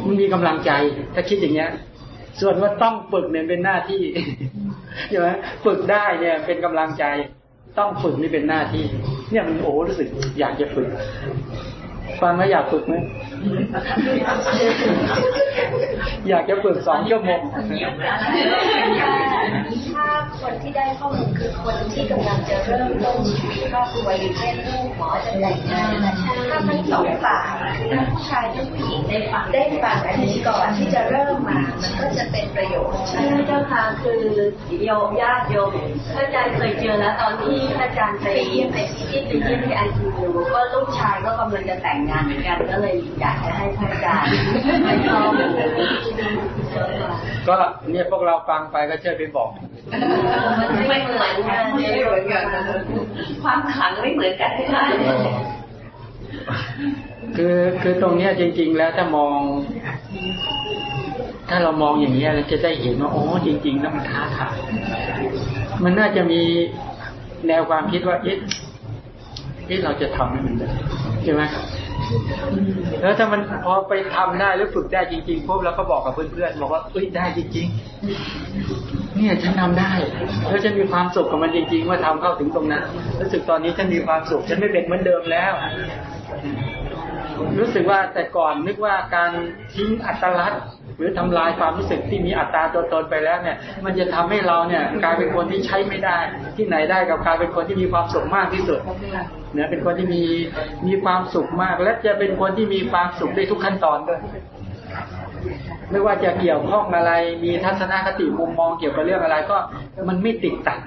มันมีกำลังใจ ถ้าคิดอย่างเงี้ย ส่วนว่าต้องฝึกเนี่ยเป็นหน้าที่ใช่ไหมฝึกได้เนี่ย เป็นกำลังใจ ต้องฝึกนี่เป็นหน้าที่ เนี่ยมันโอ้รู้สึก อยากจะฝึก ฟังแล้วอยากฝึกไหมอยากจะฝึกสองชั่วโมง คนที่ได้ข้อมูลคือคนที่กำลังจะเริ่มต้นชีวิตครอบครัวอยู่เช่นลูกหมอจะแต่งงานถ้าทั้งสองฝ่ายทั้งผู้ชายทั้งผู้หญิงได้ฟังได้ฟังอันนี้ก่อนที่จะเริ่มมา มันก็จะเป็นประโยชน์ใช่ไหมเจ้าค่ะคือโยมญาติโยมพระอาจารย์เคยเจอแล้วตอนที่พระอาจารย์ไปเยี่ยมไปที่ไปเยี่ยมที่ไอซียูก็ลูกชายก็กำลังจะแต่งงานเหมือนกันก็เลยอยากจะให้พระอาจารย์ให้ข้อมก็เนี่ยพวกเราฟังไปก็เชื่อไปบอก มันไม่เหมือนกันไม่เหมือนกันความขลังไม่เหมือนกันใช่ไหมคือคือตรงเนี้ยจริง ๆ แล้วถ้ามอง ถ้าเรามองอย่างนี้เราจะได้เห็นว่าโอ้จริงๆแล้วมันท้าทายมันน่าจะมีแนวความคิดว่าเอ๊ะเอ๊ะเราจะทำให้มันได้ใช่ไหม แล้วถ้ามันพอไปทำได้หรือฝึกได้จริงๆพวกเราก็บอกกับเพื่อนๆบอกว่าเอ้ยได้จริง ๆ เนี่ยฉันทำได้ แล้วฉันมีความสุขกับมันจริงๆว่าทำเข้าถึงตรงนั้นรู้สึกตอนนี้ฉันมีความสุข ฉันไม่เป็นเหมือนเดิมแล้ว รู้สึกว่าแต่ก่อนนึกว่าการทิ้งอัตลักษณ์ หรือทำลายความรู้สึกที่มีอัตราตัวตนไปแล้วเนี่ย มันจะทำให้เราเนี่ยกลายเป็นคนที่ใช้ไม่ได้ ที่ไหนได้กับกลายเป็นคนที่มีความสุขมากที่สุดเนี่ยเป็นคนที่มีมีความสุขมาก และจะเป็นคนที่มีความสุขได้ทุกขั้นตอนด้วย ไม่ว่าจะเกี่ยวข้องอะไร มีทัศนคติมุมมองเกี่ยวกับเรื่องอะไรก็มันไม่ติดตัด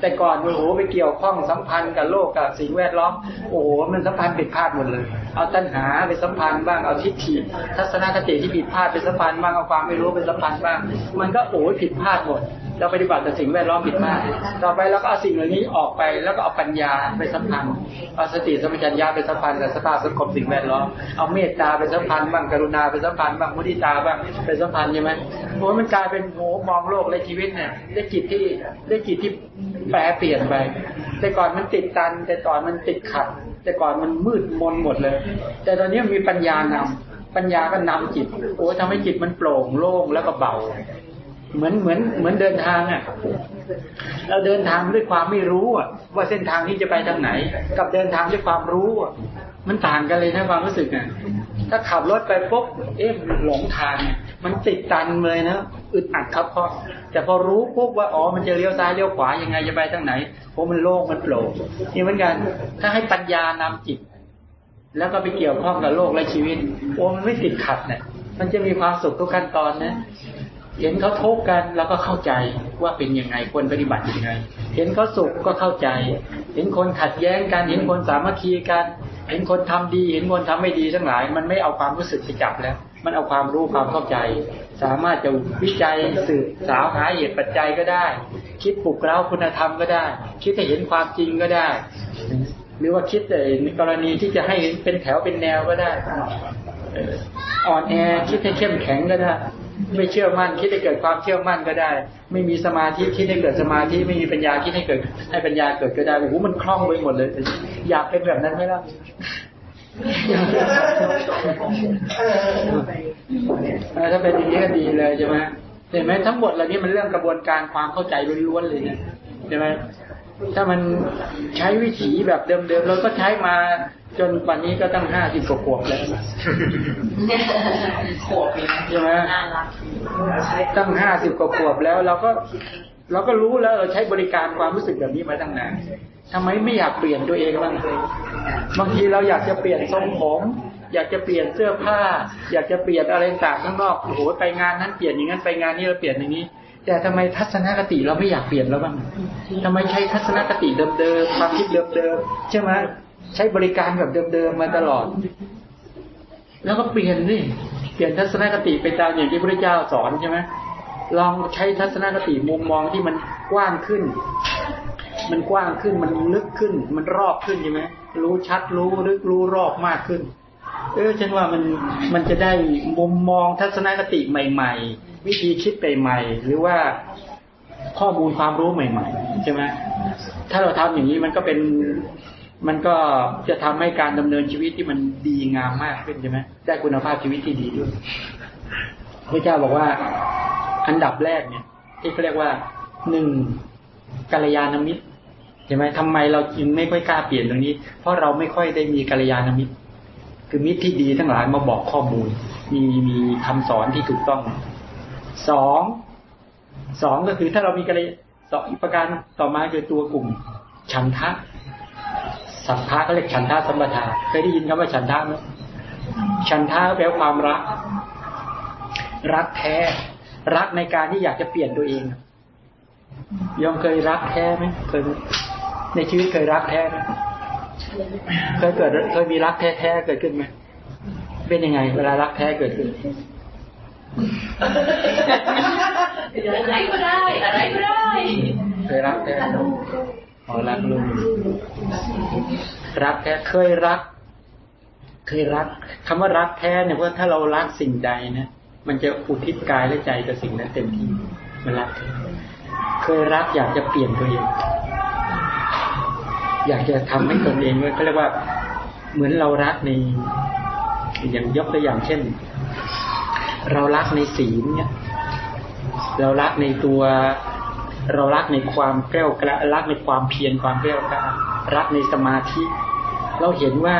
แต่ก่อนโอ้โหไปเกี่ยวข้องสัมพันธ์กับโลกกับสิ่งแวดล้อม โอ้โหมันสัมพันธ์ผิดพลาดหมดเลย เอาตัณหาไปสัมพันธ์บ้างเอาทิฏฐิทัศนคติที่ผิดพลาดไปสัมพันธ์บ้างเอาความไม่รู้ไปสัมพันธ์บ้าง มันก็โอ้ผิดพลาดหมด เราปฏิบัติแต่สิ่งแวดล้อมผิดพลาดต่อไปเราก็เอาสิ่งเหล่านี้ออกไปแล้วก็เอาปัญญาไปสัมพันธ์เอาสติสัมปชัญญะไปสัมพันธ์กับสภาพสังคมสิ่งแวดล้อมเอาเมตตาไปสัมพันธ์บ้างกรุณาไปสัมพันธ์บ้างมุทิตาบ้างไปสัมพันธ์ใช่ไหมโอ้มันกลายเป็นโหมองโลกและชีวิตเนี่ยได้จิตที่ได้จิตที่แปรเปลี่ยนไป แต่ก่อนมันติดตัน แต่ก่อนมันติดขัด แต่ก่อนมันมืดมนหมดเลย แต่ตอนนี้มีปัญญานำปัญญาก็นำจิตโอ้ทำให้จิตมันโปร่งโล่งแล้วก็เบา เหมือนเหมือนเหมือนเดินทางอะ เราเดินทางด้วยความไม่รู้อะ ว่าเส้นทางนี้จะไปทางไหน กับเดินทางด้วยความรู้อะ มันต่างกันเลยนะความรู้สึกอะถ้าขับรถไปปุ๊บเอ๊ะหลงทางเนี่ยมันติดตันเลยนะอึดอัดครับพอแต่พอรู้ปุ๊บว่าอ๋อมันจะเลี้ยวซ้ายเลี้ยวขวายังไงจะไปทางไหนโอ้มันโล่งมันโปร่งนี่เหมือนกันถ้าให้ปัญญานำจิต แล้วก็ไปเกี่ยวข้องกับโลกและชีวิตโอ้มันไม่ติดขัดเนี่ยมันจะมีความสุขทุกขั้นตอนนะ เห็นเขาทุกข์กันเราก็เข้าใจว่าเป็นยังไงควรปฏิบัติยังไง เห็นเขาสุขก็เข้าใจ เห็นคนขัดแย้งกันเห็นคนสามัคคีกันเห็นคนทำดี เห็นคนทำไม่ดีทั้งหลาย มันไม่เอาความรู้สึกไปจับแล้ว มันเอาความรู้ความเข้าใจ สามารถจะวิจัยสืบสาวหาเหตุปัจจัยก็ได้ คิดปลุกเร้าคุณธรรมก็ได้ คิดให้เห็นความจริงก็ได้ หรือว่าคิดในกรณีที่จะให้เป็นแถวเป็นแนวก็ได้อ่อนแอคิดให้เข้มแข็งก็ได้ ไม่เชื่อมั่นคิดให้เกิดความเชื่อมั่นก็ได้ ไม่มีสมาธิคิดให้เกิดสมาธิไม่มีปัญญาคิดให้เกิด ให้ปัญญาเกิดก็ได้โอ้โหมันคล่องไปหมดเลย อยากเป็นแบบนั้นไหมล่ะถ้าเป็นอย่างนี้ก็ดีเลยใช่ไหมเห็นไหมทั้งหมดเหล่านี้มันเรื่องกระบวนการความเข้าใจล้วนๆเลยนะใช่ไหม ถ้ามันใช้วิถีแบบเดิมๆเราก็ใช้มาจนวันนี้ก็ตั้งห้าสิบกว่าขวบแล้วขวบเลยนะใช่ไหมน่ารักตั้งห้าสิบกว่าขวบแล้ว เราก็เราก็รู้แล้วเราใช้บริการความรู้สึกแบบนี้มาตั้งนานทำไมไม่อยากเปลี่ยนตัวเองบ้างบางทีเราอยากจะเปลี่ยนทรงผมอยากจะเปลี่ยนเสื้อผ้า อยากจะเปลี่ยนอะไรต่างข้างนอกโอ้โหไปงานนั้นเปลี่ยนอย่างนั้นไปงานนี้เราเปลี่ยนอย่างนี้ แต่ทำไมทัศนคติเราไม่อยากเปลี่ยนแล้วบ้างทำไมใช้ทัศนคติเดิมๆความคิดเดิมๆใช่ไหมใช้บริการแบบเดิมๆมาตลอด แล้วก็เปลี่ยนนี่เปลี่ยนทัศนคติไปตามอย่างที่พระเจ้าสอนใช่ไหมลองใช้ทัศนคติมุมมองที่มันกว้างขึ้น มันกว้างขึ้นมันลึกขึ้น มันรอบขึ้นใช่ไหมรู้ชัดรู้ลึกรู้รอบมากขึ้น เออฉันว่ามันมันจะได้มุมมองทัศนคติใหม่ ๆ วิธีคิดใหม่ๆหรือว่าข้อมูลความรู้ใหม่ ๆ ใช่ไหมถ้าเราทำอย่างนี้มันก็เป็น มันก็จะทำให้การดำเนินชีวิตที่มันดีงามมากขึ้นใช่ไหมได้คุณภาพชีวิตที่ดีด้วยพระเจ้าบอกว่า อันดับแรกเนี่ย ที่เขาเรียกว่าหนึ่งกัลยาณมิตรเห็นไหมทำไมเราจึงไม่ค่อยกล้าเปลี่ยนตรงนี้ เพราะเราไม่ค่อยได้มีกัลยาณมิตร คือมิตรที่ดีทั้งหลายมาบอกข้อมูล มีมีคำสอนที่ถูกต้อง สองสองก็คือถ้าเรามีกัลยาสองประการต่อมาคือตัวกลุ่มฉันทะสัมภาเขาเรียกฉันทะสัมปทาเคยได้ยินคำว่าฉันทะไหมฉันทะแปลความรัก รักแท้ รักในการที่อยากจะเปลี่ยนตัวเองยอมเคยรักแท้ไหมเคยในชีวิตเคยรักแท้ไหมเคยเกิดเคยมีรักแท้ๆเกิดขึ้นไหมเป็นยังไง เวลารักแท้เกิดขึ้น อะไรก็ได้ อะไรก็ได้เคยรักแท้อ๋อรักลูกรักแท้เคยรัก เคยรักคำว่ารักแท้เนี่ยว่าถ้าเรารักสิ่งใดนะมันจะอุทิศกายและใจกับสิ่งนั้นเต็มที่มันรัก เคยรักอยากจะเปลี่ยนตัวเอง อยากจะทำให้ตนเองว่าเขาเรียกว่า เหมือนเรารักในอย่างยกตัวอย่างเช่น เรารักในศีลเนี่ย เรารักในตัว เรารักในความแกล้วกระรักในความเพียรความแกล้วกล้ารักในสมาธิ เราเห็นว่า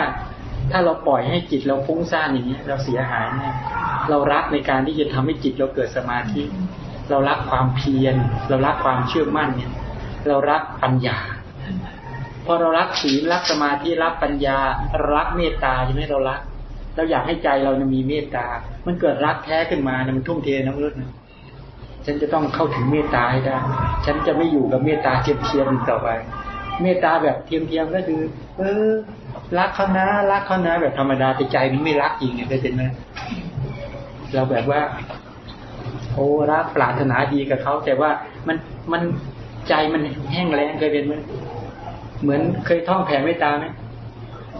ถ้าเราปล่อยให้จิตเราฟุ้งซ่านอย่างนี้เราเสียหายแน่เรารักในการที่จะทำให้จิตเราเกิดสมาธิ เรารักความเพียร เรารักความเชื่อมั่นเนี่ย เรารักปัญญาพอเรารักศีลรักสมาธิรักปัญญา รักเมตตาใช่ไหมเรารัก เราอยากให้ใจเรานี่ยมีเมตตา มันเกิดรักแท้ขึ้นมานี่ยมันทุ่มเทน้ำรุดนะฉันจะต้องเข้าถึงเมตตาให้ได้ ฉันจะไม่อยู่กับเมตตาเทียมเทียมต่อไป เมตตาแบบเทียมเทียมก็คือ เออ รักเขานะ รักเขานะ แบบธรรมดาแต่ใจมันไม่รักจริงเนี่ยเคยเป็นไหมเราแบบว่า โอ้รักปรารถนาดีกับเขาแต่ว่ามันมันใจมันแห้งแล้งเคยเป็นไหมเหมือนเคยท่องแผ่เมตตาไหม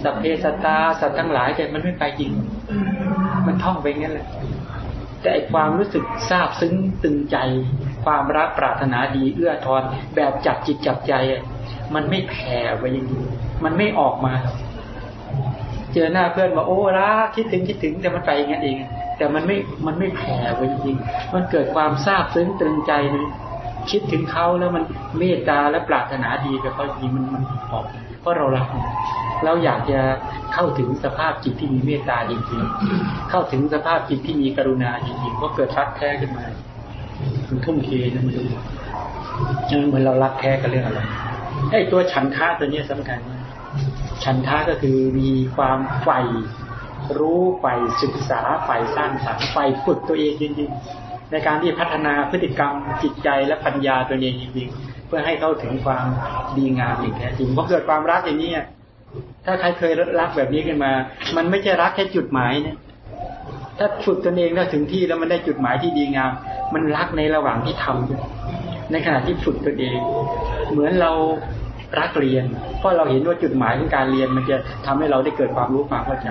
สัพเพสัตตาสัตว์ทั้งหลายแต่มันไม่ไปจริง มันท่องไปงั้นแหละแต่ความรู้สึกซาบซึ้งตึงใจ ความรักปรารถนาดีเอื้อทอนแบบจับจิตจับใจ มันไม่แผ่ไปอย่างนี้มันไม่ออกมาหรอกเจอหน้าเพื่อนบอกโอ้รักคิดถึงคิดถึงแต่มันไปอย่างนั้นเอง แต่มันไม่มันไม่แผ่ไปจริงมันเกิดความซาบซึ้งตึงใจมันคิดถึงเขาแล้วมันเมตตาและปรารถนาดีกับเขาจริงมันมันออก เพราะเรารักเราอยากจะเข้าถึงสภาพจิตที่มีเมตตาจริงๆ เข้าถึงสภาพจิตที่มีกรุณาจริงๆเพราะเกิดรักแท้ขึ้นมามันทุ่มเทนะมันดูเหมือนเรารักแท้กับเรื่องอะไรไอ้ตัวฉันทะตัวนี้สำคัญมากฉันทะก็คือมีความใฝ่รู้ใฝ่ศึกษาใฝ่สร้างสรรค์ใฝ่ฝึกตัวเองจริงๆ ในการที่พัฒนาพฤติกรรมจิตใจและปัญญาตัวเองจริงๆ เพื่อให้เข้าถึงความดีงามอย่างแท้จริงพอเกิดความรักอย่างนี้ถ้าใครเคยรักแบบนี้ขึ้นมา มันไม่ใช่รักแค่จุดหมายเนี่ยถ้าฝึกตนเองแล้วถึงที่แล้วมันได้จุดหมายที่ดีงาม มันรักในระหว่างที่ทำในขณะที่ฝึกตนเอง เหมือนเรารักเรียน เพราะเราเห็นว่าจุดหมายของการเรียนมันจะทำให้เราได้เกิดความรู้ความเข้าใจ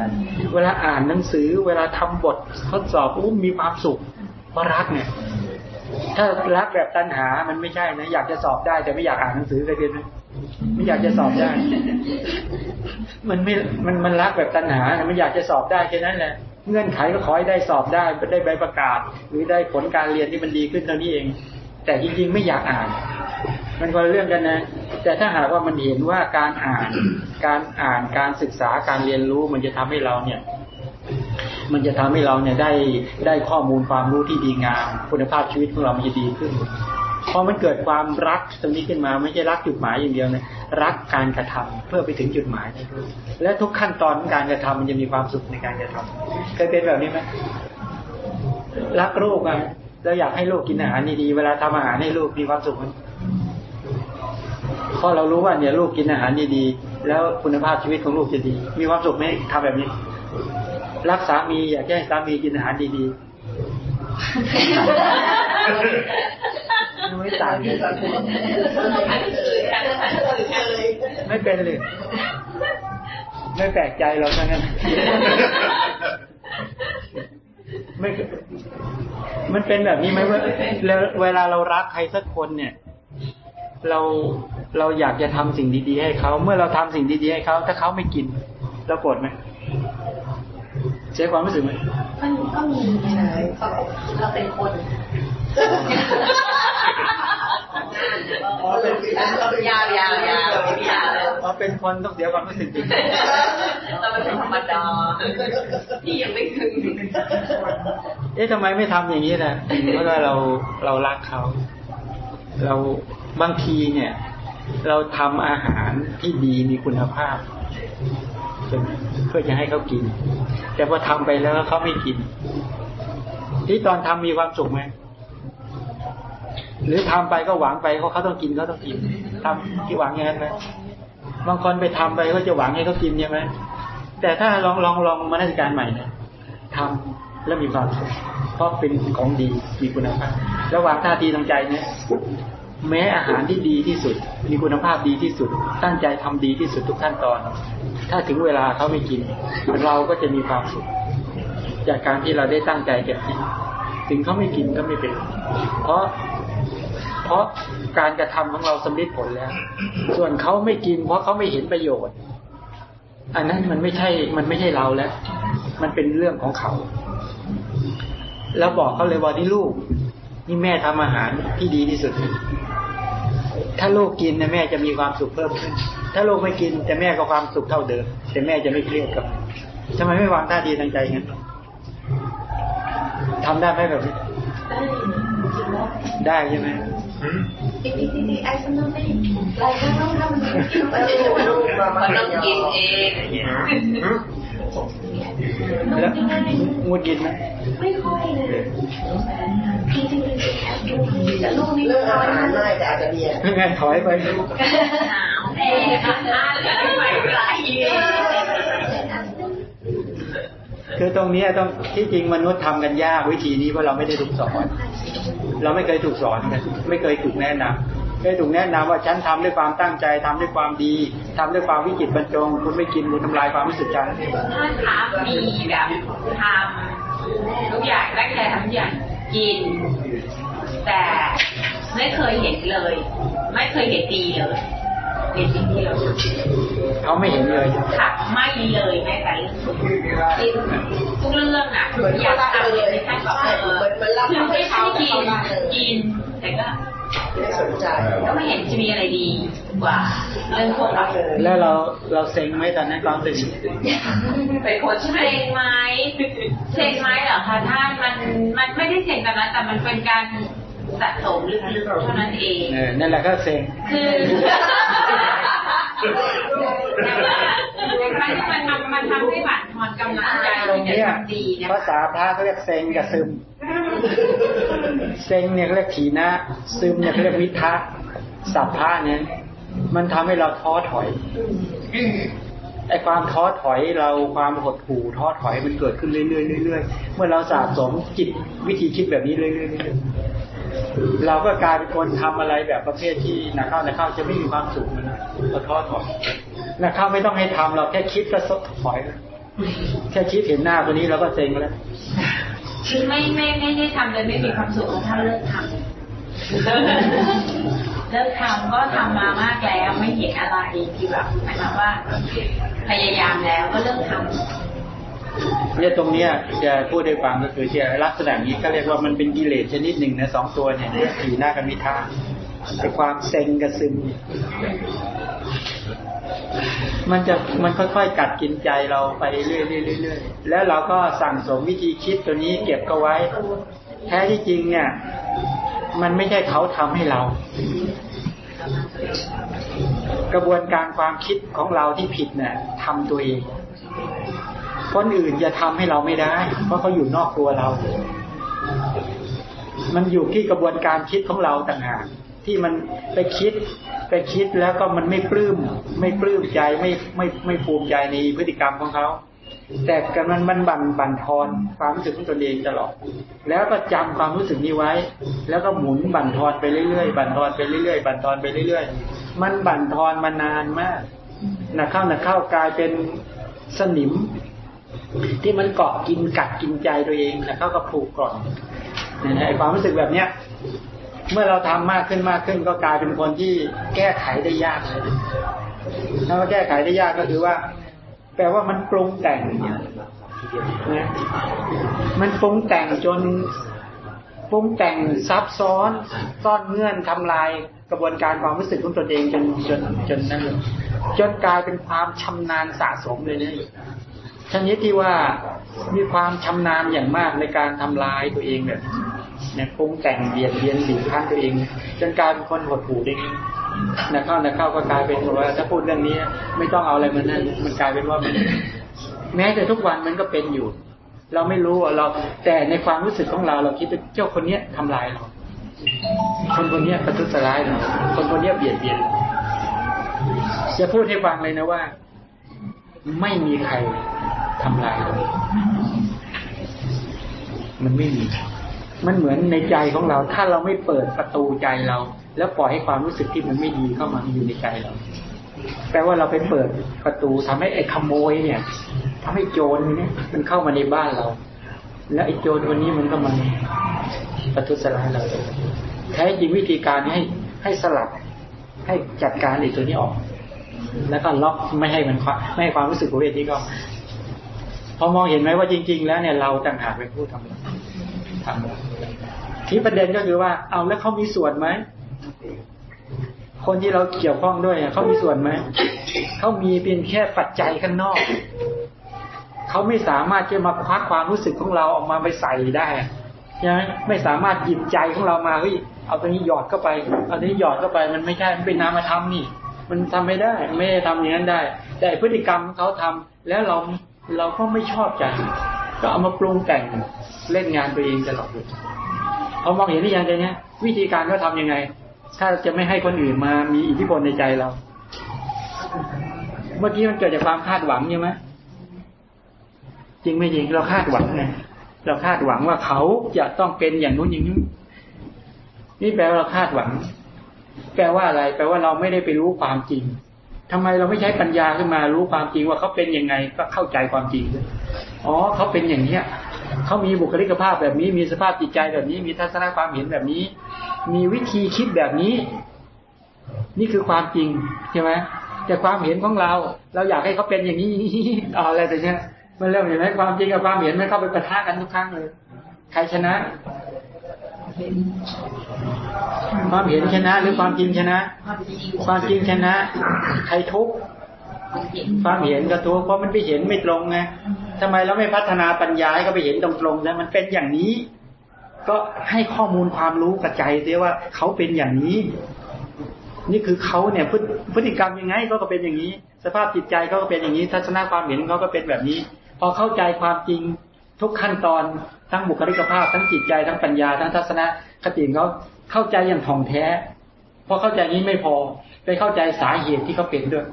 เวลาอ่านหนังสือ เวลาทำบททดสอบอู้มีความสุขเพราะรักเนี่ย ถ้ารักแบบตัณหา มันไม่ใช่นะ อยากจะสอบได้ แต่ไม่อยากอ่านหนังสือเลยเรียนไหมไม่อยากจะสอบได้ มันไม่ มันมันรักแบบตัณหา มันอยากจะสอบได้แค่นั้นแหละ เงื่อนไขก็ขอให้ได้สอบได้ ได้ใบประกาศ หรือได้ผลการเรียนที่มันดีขึ้นเท่านี้เอง แต่จริง ๆ ไม่อยากอ่าน มันคนเรื่องกันนะ แต่ถ้าหากว่ามันเห็นว่าการอ่าน การอ่าน การศึกษา การเรียนรู้ มันจะทำให้เราเนี่ย มันจะทำให้เราเนี่ยได้ได้ข้อมูลความรู้ที่ดีงามคุณภาพชีวิตของเรามันจะดีขึ้นพอมันเกิดความรักตรงนี้ขึ้นมาไม่ใช่รักจุดหมายอย่างเดียวนะรักการกระทำเพื่อไปถึงจุดหมายได้ด้วยและทุกขั้นตอนของการกระทำมันจะมีความสุขในการกระทำเคยเป็นแบบนี้ไหมรักลูกอะเราอยากให้ลูกกินอาหารดีๆเวลาทำอาหารให้ลูกมีความสุขเพราะเรารู้ว่าเนี่ยลูกกินอาหารดีๆแล้วคุณภาพชีวิตของลูกจะดี มีความสุขไหมทำแบบนี้ รักสามีอยากให้สามีกินอาหารดีๆไม่ต่างกันไม่เป็นเลยไม่แปลกใจเราทั้งนั้นไม่มันเป็นแบบนี้ไหมว่าเวลาเรารักใครสักคนเนี่ย เราเราอยากจะทำสิ่งดีๆให้เขา เมื่อเราทำสิ่งดีๆให้เขา ถ้าเขาไม่กินเราโกรธไหม เสียความรู้สึกไหมมันก็มีเลยเราเป็นคนยาวยาวยาวยาวพอเป็นคนต้องเสียความรู้สึกจริงเราเป็นธรรมดาที่ยังไม่ถึงเอ๊ะทำไมไม่ทำอย่างนี้นะเพราะว่าเราเรารักเขา เราบางทีเนี่ย เราทำอาหารที่ดีมีคุณภาพ เพื่อจะให้เขากิน แต่พอทำไปแล้วเขาไม่กิน ที่ตอนทำมีความสุขไหมหรือทำไปก็หวังไปเขาเขาต้องกินเขาต้องกินทำที่หวังอย่างนั้นไหมบางคนไปทำไปก็จะหวังให้เขากินใช่ไหมแต่ถ้าลองลองลองมาในการใหม่นี่ยทำแล้วมีความสุขเพราะเป็นของดีมีคุณภาพระหว่างท่าทีทางใจเนี่ย แม้อาหารที่ดีที่สุด มีคุณภาพดีที่สุด ตั้งใจทำดีที่สุดทุกขั้นตอน ถ้าถึงเวลาเขาไม่กิน เราก็จะมีความสุข จากการที่เราได้ตั้งใจเก็บกินถึงเขาไม่กินก็ไม่เป็น เพราะเพราะการกระทำของเราสำเร็จผลแล้ว ส่วนเขาไม่กิน เพราะเขาไม่เห็นประโยชน์ อันนั้นมันไม่ใช่ มันไม่ใช่เราแล้ว มันเป็นเรื่องของเขา แล้วบอกเขาเลยว่าที่ลูก นี่แม่ทำอาหารที่ดีที่สุด ถ้าลูกกินนะแม่จะมีความสุขเพิ่มขึ้น ถ้าลูกไม่กิน แต่แม่ก็ความสุขเท่าเดิม แต่แม่จะไม่เครียดกับทำไมไม่วางท่าทีทางใจงั้นทำได้ไหมแบบนี้ ได้ใช่ไหม ดีดีดีดีไอ้สนุกดีไอ้สนุกทำมันกินไปเลยมันต้องกินเองแล้วงุดกินไหมไม่ค่อยเลยจริงๆแอบดูแต่ลูกนี่เลิกอายหารไม่แต่อาจจะเบียร์ไงถอยไปลูกหนาวเองอะแล้วไปไกลคือตรงนี้ต้องที่จริงมนุษย์ทำกันยากวิธีนี้เพราะเราไม่ได้ถูกสอน เราไม่เคยถูกสอนไม่เคยถูกแนะนำเคยถูกแนะนำว่าฉันทำด้วยความตั้งใจทำด้วยความดีทำด้วยความวิจิตรบรรจง คุณไม่กินคุณทำลายความรู้สึกฉันถ้าถามมีแบบทำทุกอย่างตั้งใจทำทุกอย่างกิน แต่ไม่เคยเห็นเลย ไม่เคยเห็นดีเลย ในสิ่งที่เราทเขาไม่เห็นเลยค่ะไม่เลยแม้แต่เรื่องกินทุกเรื่องอะอยากทำเลยยไม่แบบเอเหอมือนเหมือนเราคือไม่ใช่กินกินแต่ก็ก็ไม่เห็นจะมีอะไรดีกว่าเรื่องพวกเราแล้วเราเราเซ็งไหมตอนนั้นความรู้สึกเป็นคนเซ็งไหมเซ็งไหมเหรอคะท่านมันมันไม่ได้เซ็งตอนนั้นแต่มันเป็นการ สะสมลึกๆเท่านั้นเองเออนั่นแหละก็เซ็งคือแต่ว่ามันมันทำมันทำให้บั่นทอนกำลังใจตรงที่จะเนี้ยทำดีนะภาษาพระเขาเรียกเซ็งกับซึม เซ็งเนี่ยเขาเรียกถีนะ ซึมเนี่ยเขาเรียกวิทะสัพพะเนี่ยมันทำให้เราท้อถอยไอ้ความท้อถอยเราความหดหู่ท้อถอยมันเกิดขึ้นเรื่อยๆเรื่อยๆเมื่อเราสะสมจิตวิธีคิดแบบนี้เรื่อยๆเรื่อยๆ เราก็กลายเป็นคนทำอะไรแบบประเภทที่นักเข้านักเข้าจะไม่มีความสุขมันนะเราท้อถอยนักเข้าไม่ต้องให้ทำเราแค่คิดก็ถอยแล้วแค่คิดเห็นหน้าตัวนี้เราก็เซ็งแล้วคือไม่ไม่ไม่ได้ทำเลยไม่มีความสุขถ้าเลิกทำเลิกทำก็ทำมามากแล้วไม่เห็นอะไรที่แบบหมายความว่า พยายามแล้วก็เลิกทำ เนี่ยตรงเนี้ยจะพูดให้ฟังก็คือที่ลักษณะนี้ก็เรียกว่ามันเป็นกิเลสชนิดหนึ่งนะสองตัวเนี่ยถีหน้ากันมิท่าไอความเซ็งกับซึมมันจะมันค่อยๆกัดกินใจเราไปเรื่อยๆเรื่อยๆแล้วเราก็สั่งสมวิธีคิดตัวนี้เก็บก็ไว้ แท้ที่จริงเนี่ย มันไม่ใช่เขาทำให้เรา กระบวนการความคิดของเราที่ผิดเนี่ยทำตัวเอง คนอื่นจะทำให้เราไม่ได้ เพราะเขาอยู่นอกตัวเรา มันอยู่ที่กระบวนการคิดของเราต่างหากที่มันไปคิดไปคิดแล้วก็มันไม่ปลื้มไม่ปลื้มใจไม่ไม่ไม่ภูมิใจในพฤติกรรมของเขาแต่กันมันมันบั่นบั่นทอนความรู้สึกของตนเองตลอด แล้วก็จำความรู้สึกนี้ไว้ แล้วก็หมุนบั่นทอนไปเรื่อยๆบั่นทอนไปเรื่อยๆบั่นทอนไปเรื่อยๆ มันบั่นทอนมานานมากนะเข้านะเข้ากลายเป็นสนิม ที่มันเกาะกินกัดกินใจตัวเองนะเขากับผูกก่อนนะไอความรู้สึกแบบเนี้ยเมื่อเราทำมากขึ้นมากขึ้นก็กลายเป็นคนที่แก้ไขได้ยากเลยถ้าว่าแก้ไขได้ยากก็คือว่า แปลว่ามันปรุงแต่งเนี่ยนะมันปรุงแต่งจนปรุงแต่งซับซ้อนซ่อนเงื่อนทำลายกระบวนการความรู้สึกของตนเองจนจนจนนั่นเลยจนกลายเป็นความชำนาญสะสมเลยเนี่ย ชนิดที่ว่ามีความชำนาญอย่างมากในการทำลายตัวเองแบบเนี่ยปรุงแต่งเบียดเบียนบีบคั้นตัวเอง จนกลายเป็นคนหดหู่ได้ง่ายนะเข้านะเข้าก็กลายเป็นว่าถ้าพูดเรื่องนี้ ไม่ต้องเอาอะไรมานั่นมันกลายเป็นว่ามันแม้แต่ทุกวันมันก็เป็นอยู่ เราไม่รู้เรา แต่ในความรู้สึกของเราเราคิดว่าเจ้าคนเนี้ยทำลายเราคนคนนี้ประทุษร้ายเราคนคนนี้เบียดเบียนจะพูดให้ฟังเลยนะว่า ไม่มีใคร ทำลายเรามันไม่มี มันเหมือนในใจของเรา ถ้าเราไม่เปิดประตูใจเรา แล้วปล่อยให้ความรู้สึกที่มันไม่ดีเข้ามาอยู่ในใจเรา แปลว่าเราไปเปิดประตูทำให้ไอ้ขโมยเนี่ยทำให้โจรเนี่ยมันเข้ามาในบ้านเรา แล้วไอ้โจรคนนี้มันก็มาประทุษร้ายเราแท้จริงวิธีการให้ให้สลับให้จัดการไอ้ตัวนี้ออก แล้วก็ล็อกไม่ให้มันไม่ให้ความรู้สึกของเวทนี้ก็ พอมองเห็นไหมว่าจริง ๆ แล้วเนี่ยเราต่างหากเป็นผู้ทำทำที่ประเด็นก็คือว่า เอาแล้วเขามีส่วนไหมคนที่เราเกี่ยวข้องด้วยเขามีส่วนไหมเขามีเพียงแค่ปัจจัยข้างนอกเขาไม่สามารถจะมาควักความรู้สึกของเราออกมาไปใส่ได้ใช่ไหมไม่สามารถหยิบใจของเรามาเฮ้ยเอาตรงนี้หยอดเข้าไปเอาตรงนี้หยอดเข้าไปมันไม่ใช่มันเป็นนามธรรมนี่ มันทำไม่ได้ ไม่ได้ทำอย่างนั้นได้ แต่พฤติกรรมเขาทำแล้วเรา เราก็ไม่ชอบใจก็เอามาปรุงแต่งเล่นงานตัวเองตลอดเลยเขามองเห็นได้ยังไงเนี้ยวิธีการก็ทํำยังไง ถ้าจะไม่ให้คนอื่นมามีอิทธิพลในใจเรา เมื่อกี้มันเกิดจากความคาดหวังใช่ไหมจริงไม่จริงเราคาดหวังไงเราคาดหวังว่าเขาจะต้องเป็นอย่างนู้นอย่างนี้นี่แปลว่าเราคาดหวัง แปลว่าอะไร แปลว่าเราไม่ได้ไปรู้ความจริง ทำไมเราไม่ใช้ปัญญาขึ้นมารู้ความจริงว่าเขาเป็นยังไงก็เข้าใจความจริงเลยอ๋อเขาเป็นอย่างเนี้ยเขามีบุคลิกภาพแบบนี้ มีสภาพจิตใจแบบนี้ มีทัศนคความเห็นแบบนี้ มีวิธีคิดแบบนี้ นี่คือความจริงใช่ไหมแต่ความเห็นของเรา เราอยากให้เขาเป็นอย่างนี้อะไรแต่เนี้ยมันเริ่มเห็นไหมความจริงกับความเห็นไม่เข้าไปปะทะกันทุกครั้งเลย ใครชนะ ความเห็นชนะ หรือความจริงชนะ ความจริงชนะ ใครทุกข์ความเห็นก็ทุกข์เพราะมันไปเห็นไม่ตรงไงทำไมเราไม่พัฒนาปัญญาให้เขาไปเห็นตรงๆแล้วมันเป็นอย่างนี้ ก็ให้ข้อมูลความรู้กระจายเสียว่าเขาเป็นอย่างนี้ นี่คือเขาเนี่ยพฤติกรรมยังไงก็เป็นอย่างนี้ สภาพจิตใจเขาก็เป็นอย่างนี้ ทัศนคความเห็นเขาก็เป็นแบบนี้ พอเข้าใจความจริง ทุกขั้นตอนทั้งบุคลิกภาพ ทั้งจิตใจทั้งปัญญา ทั้งทัศนคติเขาเข้าใจอย่างถ่องแท้พอเข้าใจนี้ไม่พอไปเข้าใจสาเหตุที่เขาเป็นด้วย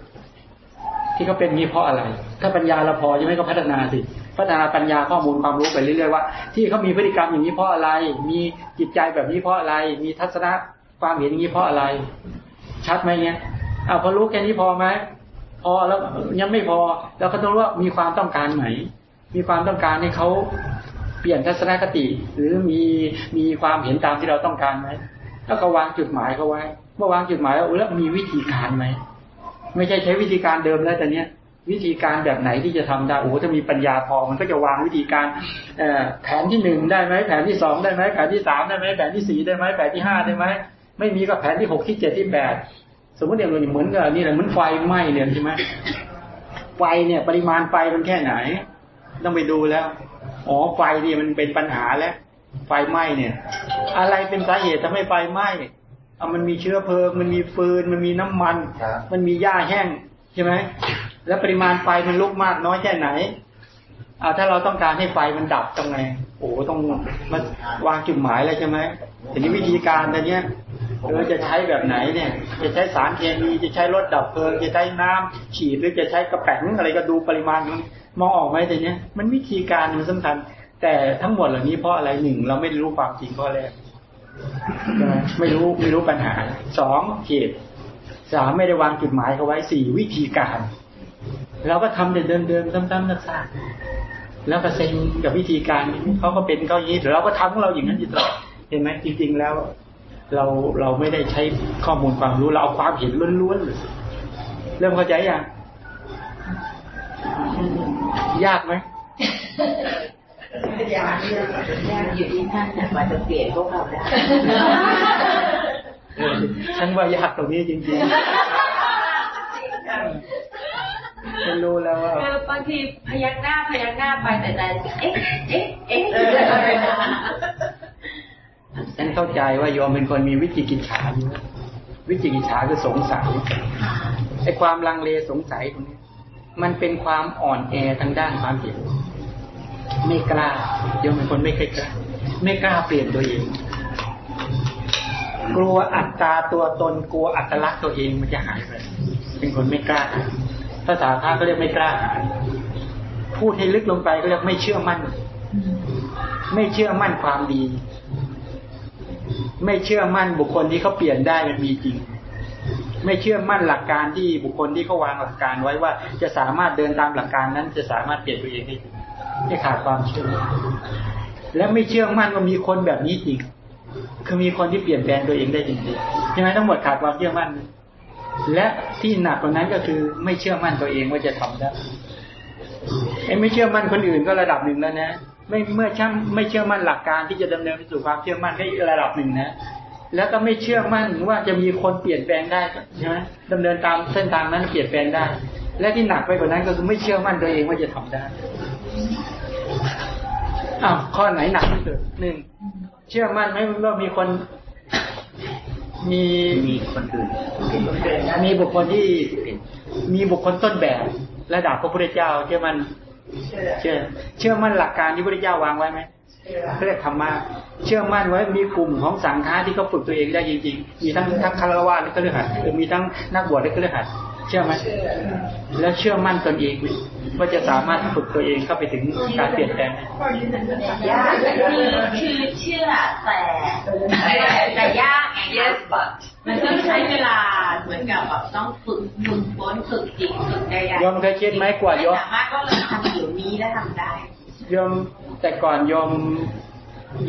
ที่เขาเป็นนี้เพราะอะไร ถ้าปัญญาเราพอจะไม่ก็พัฒนาสิพัฒนาปัญญาข้อมูลความรู้ไปเรื่อยๆว่า ที่เขามีพฤติกรรมอย่างนี้เพราะอะไร มีจิตใจแบบนี้เพราะอะไร มีทัศนะความเห็นอย่างนี้เพราะอะไร ชัดไหมเนี่ยเอาพอรู้แค่นี้พอไหมพอแล้วยังไม่พอเราก็ต้องรู้ว่ามีความต้องการไหน มีความต้องการให้เขาเปลี่ยนทัศนคติ หรือมีมีความเห็นตามที่เราต้องการไหมแล้วก็วางจุดหมายเขาไว้ เมื่อวางจุดหมายแล้วแล้วมีวิธีการไหมไม่ใช่ใช้วิธีการเดิมแล้วแต่เนี้ยวิธีการแบบไหนที่จะทำได้โอ้ถ้ามีปัญญาพอมันก็จะวางวิธีการแผนที่หนึ่งได้ไหมแผนที่สองได้ไหมแผนที่สามได้ไหมแผนที่สี่ได้ไหมแผนที่ห้าได้ไหมไม่มีก็แผนที่หกที่เจ็ดที่แปดสมมติอย่าเหมือนกับนี่แหละเหมือนไฟไหม้เนี่ยใช่ไหมไฟเนี่ย ปริมาณไฟมันแค่ไหน ต้องไปดูแล้ว อ๋อไฟนี่มันเป็นปัญหาแล้ว ไฟไหม้เนี่ย อะไรเป็นสาเหตุทำให้ไฟไหม้เอามันมีเชื้อเพลิง มันมีฟืน มันมีน้ำมัน มันมีหญ้าแห้งใช่ไหม แล้วปริมาณไฟมันลุกมากน้อยแค่ไหนอ่าถ้าเราต้องการให้ไฟมันดับตรงไง โอ้ต้องมาวางจุดหมายแล้วใช่ไหมทีนี้วิธีการตอนนี้ยเราจะใช้แบบไหนเนี่ย จะใช้สารเคมี จะใช้รถดับเพลิง จะใช้น้ำฉีดหรือจะใช้กระแป้งอะไรก็ดูปริมาณ มองออกไหมแต่เนี้ยมันวิธีการมันสำคัญ แต่ทั้งหมดเหล่านี้เพราะอะไรหนึ่งเราไม่รู้ความจริงข้อแรกไม่รู้ไม่รู้ปัญหาสองเหตุสามไม่ได้วางจุดหมายเขาไว้สี่วิธีการเราก็ทำเดินเดินซ้ำๆซักๆแล้วก็เซ็งกับวิธีการเขาก็เป็นก็ยี้เราก็ทำของเราอย่างนั้นอยู่ตลอดเห็นไหมจริงๆแล้ว เราเราไม่ได้ใช้ข้อมูลความรู้เราเอาความเห็นล้วนๆเริ่มเข้าใจยัง ยากไหมยากยากอยู่ที่ท่านนะว่าจะเปลี่ยนพวกเราได้ฉันว่ายากตรงนี้จริงๆฉันรู้แล้วว่าบางทีพยักหน้าพยักหน้าไปแต่ใจเอ๊ะเอ๊ะเอ๊ะฉันเข้าใจว่าโยมเป็นคนมีวิจิกิจฉาอยู่วิจิกิจฉาคือสงสัยไอ้ความลังเลสงสัยตรงนี้ มันเป็นความอ่อนแอทางด้านความเห็นไม่กล้าโยมเป็นคนไม่เคยกล้าไม่กล้าเปลี่ยนตัวเอง กลัวอัตตาตัวตนกลัวอัตลักษณ์ตัวเองมันจะหายไป เป็นคนไม่กล้าภาษาพระก็เรียกไม่กล้าหายพูดให้ลึกลงไปก็เรียกไม่เชื่อมั่น ไม่เชื่อมั่นความดี ไม่เชื่อมั่นบุคคลที่เขาเปลี่ยนได้มันมีจริง ไม่เชื่อมั่นหลักการที่บุคคลที่เขาวางหลักการไว้ว่าจะสามารถเดินตามหลักการนั้น จะสามารถเปลี่ยนตัวเองได้ไม่ขาดความเชื่อและไม่เชื่อมั่นว่ามีคนแบบนี้จริงคือมีคนที่เปลี่ยนแปลงตัวเองได้จริงๆใช่ไหมทั้งหมดขาดความเชื่อมั่น และที่หนักกว่านั้นก็คือไม่เชื่อมั่นตัวเองว่าจะทำได้ไอ้ไม่เชื่อมั่นคนอื่นก็ระดับหนึ่งแล้วนะไม่เมื่อช่างไม่เชื่อมั่นหลักการที่จะดำเนินไปสู่ความเชื่อมั่นได้ระดับหนึ่งนะ แล้วก็ไม่เชื่อมั่นว่าจะมีคนเปลี่ยนแปลงได้ใช่ไหมดำเนินตามเส้นทางนั้นเปลี่ยนแปลงได้ และที่หนักไปกว่านั้นก็คือไม่เชื่อมั่นตัวเองว่าจะทำได้อ้าวข้อไหนหนักที่สุดหนึ่งเชื่อมั่นไหมว่ามีคน มีมีคนอื่นมีบุคคลที่มีบุคคลต้นแบบ ระดับพระพุทธเจ้าเชื่อมันเชื่อ เชื่อมั่นหลักการที่พระพุทธเจ้าวางไว้ไหม เรียกธรรมะเชื่อมั่นไว้มีกลุ่มของสังฆาที่เขาฝึกตัวเองได้จริงๆ มีทั้งทั้งคารวะและก็เลือหัดมีทั้งนักบวชและก็เลือหัดเชื่อไหมแล้วเชื่อมั่นตนเองว่าจะสามารถฝึกตัวเองเข้าไปถึงการเปลี่ยนแปลงยากคือคือเชื่อแต่แต่ยากไง yes but มันต้องใช้เวลาเหมือนกับแบบต้องฝึกฝึกฝนฝึกจิตฝึกใดๆยอมเคยคิดไหมกว่ายอมสามารถก็เลยทำเดี๋ยวนี้แล้วทำได้ ยอมแต่ก่อนยอม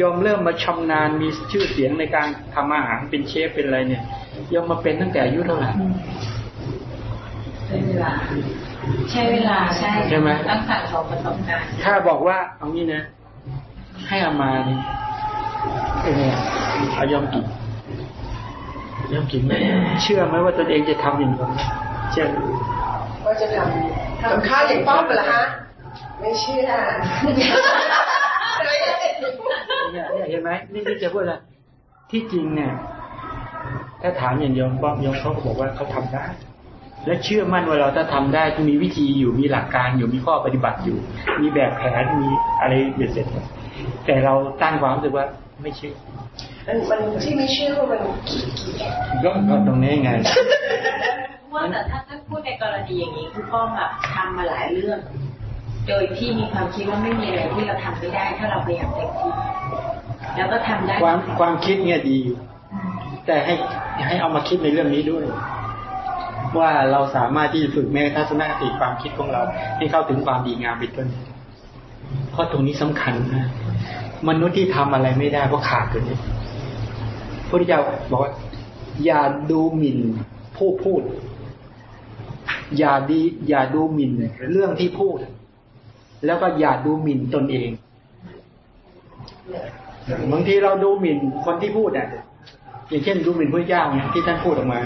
ยอมเริ่มมาชำนาญมีชื่อเสียงในการทำอาหารเป็นเชฟเป็นอะไรเนี่ยยอมมาเป็นตั้งแต่อายุเท่าไหร่ใช้เวลาใช้เวลาใช่ใช่ไหมต้องสั่งสมประสบการณ์ถ้าบอกว่าเอางี้นะ ให้อามาเนี่ยเป็นไงเอายอมกินยอมกินไหมเชื่อไหมว่าตนเองจะทำอย่างนั้นเชื่อว่าจะทำทำข้าวอย่างป้อมเหรอฮะ ไม่เชื่อเนี่ยเนี่ยเห็นไหมนี่ที่จะพูดอะไรที่จริงเนี่ย ถ้าถามอย่างโยมป้อมโยมเขาก็บอกว่าเขาทำได้ และเชื่อมั่นว่าเราถ้าทำได้มีวิธีอยู่มีหลักการอยู่มีข้อปฏิบัติอยู่ มีแบบแผนมีอะไรเบ็ดเสร็จหมดแต่เราตั้งความรู้สึกว่าไม่เชื่อมันมันที่ไม่เชื่อว่ามันขี้เกียจก็ก็ตรงนี้ไงว่าแต่ถ้าถ้าพูดในกรณีอย่างนี้คือป้อมแบบทำมาหลายเรื่อง โดยที่มีความคิดว่าไม่มีอะไรที่เราทำไม่ได้ ถ้าเราพยายามเต็มที่แล้วก็ทำได้ความความคิดเนี่ยดี แต่ให้ให้เอามาคิดในเรื่องนี้ด้วย ว่าเราสามารถที่จะฝึกแม้ทัศนคติความคิดของเรา ให้เข้าถึงความดีงามเป็นต้นเพราะตรงนี้สำคัญนะมนุษย์ที่ทำอะไรไม่ได้เพราะขาดตัวนี้พระพุทธเจ้าบอกว่าอย่าดูหมิ่นผู้พูด อย่าดี อย่าดูหมิ่นเรื่องที่พูด แล้วก็อย่าดูหมิ่นตนเอง บางทีเราดูหมิ่นคนที่พูดอะอย่างเช่นดูหมิ่นพระเจ้าเนี่ยที่ท่านพูดออกมา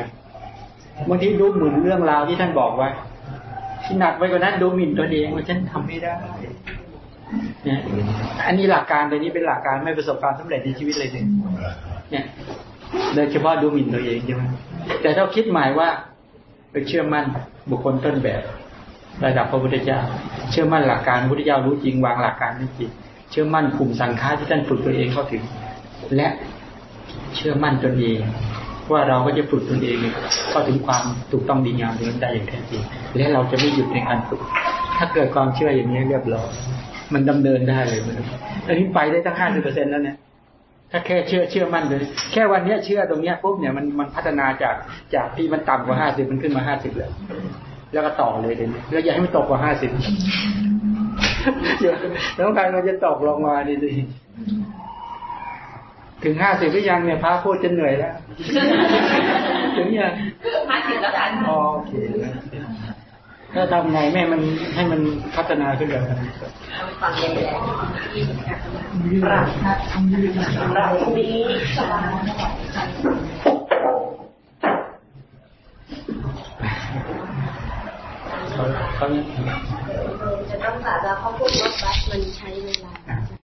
บางทีดูหมิ่นเรื่องราวที่ท่านบอกไว้ที่หนักไปกว่านั้นดูหมิ่นตนเองว่าฉันทำไม่ได้เนี่ยอันนี้หลักการตัวนี้เป็นหลักการไม่ประสบความสำเร็จในชีวิตเลยเนี่ยเนี่ยโดยเฉพาะดูหมิ่นตัวเองใช่ไหมแต่ถ้าคิดหมายว่าไปเชื่อมั่นบุคคลต้นแบบ ระดับพระพุทธเจ้า เชื่อมั่นหลักการพุทธเจ้ารู้จริงวางหลักการได้จริงเชื่อมั่นกลุ่มสังฆาที่ท่านฝึกตัวเองเข้าถึง และเชื่อมั่นตนเองว่าเราก็จะฝึกตนเองเข้าถึงความถูกต้องดีงามตรงนั้นได้อย่างแท้จริงและเราจะไม่หยุดในการฝึก ถ้าเกิดความเชื่ออย่างนี้เรียบร้อยมันดำเนินได้เลยมันอันนี้ไปได้ตั้งห้าสิบเปอร์เซ็นต์แล้วเนี่ยถ้าแค่เชื่อเชื่อมั่นเลยแค่วันเนี้ยเชื่อตรงเนี้ยปุ๊บเนี่ยมันมันพัฒนาจากจากที่มันต่ำกว่าห้าสิบมันขึ้นมาห้าสิบแล้ว แล้วก็ต่อเลยเดี๋ยวนี้แล้วอย่าให้มันตกกว่าห้าสิบแล้วการมันจะตกลงมาดีดีถึงห้าสิบหรือยังเนี่ยพระพูดจะเหนื่อยแล้วถึงยังห้าสิบแล้วกันอ๋อโอเคถ้าทำไงแม่มันให้มันพัฒนาขึ้นเลยฟังยังไงปรับปรับนี้ เขาเขาจะต้องสาระเขาพูดว่าบัสมันใช้เวลา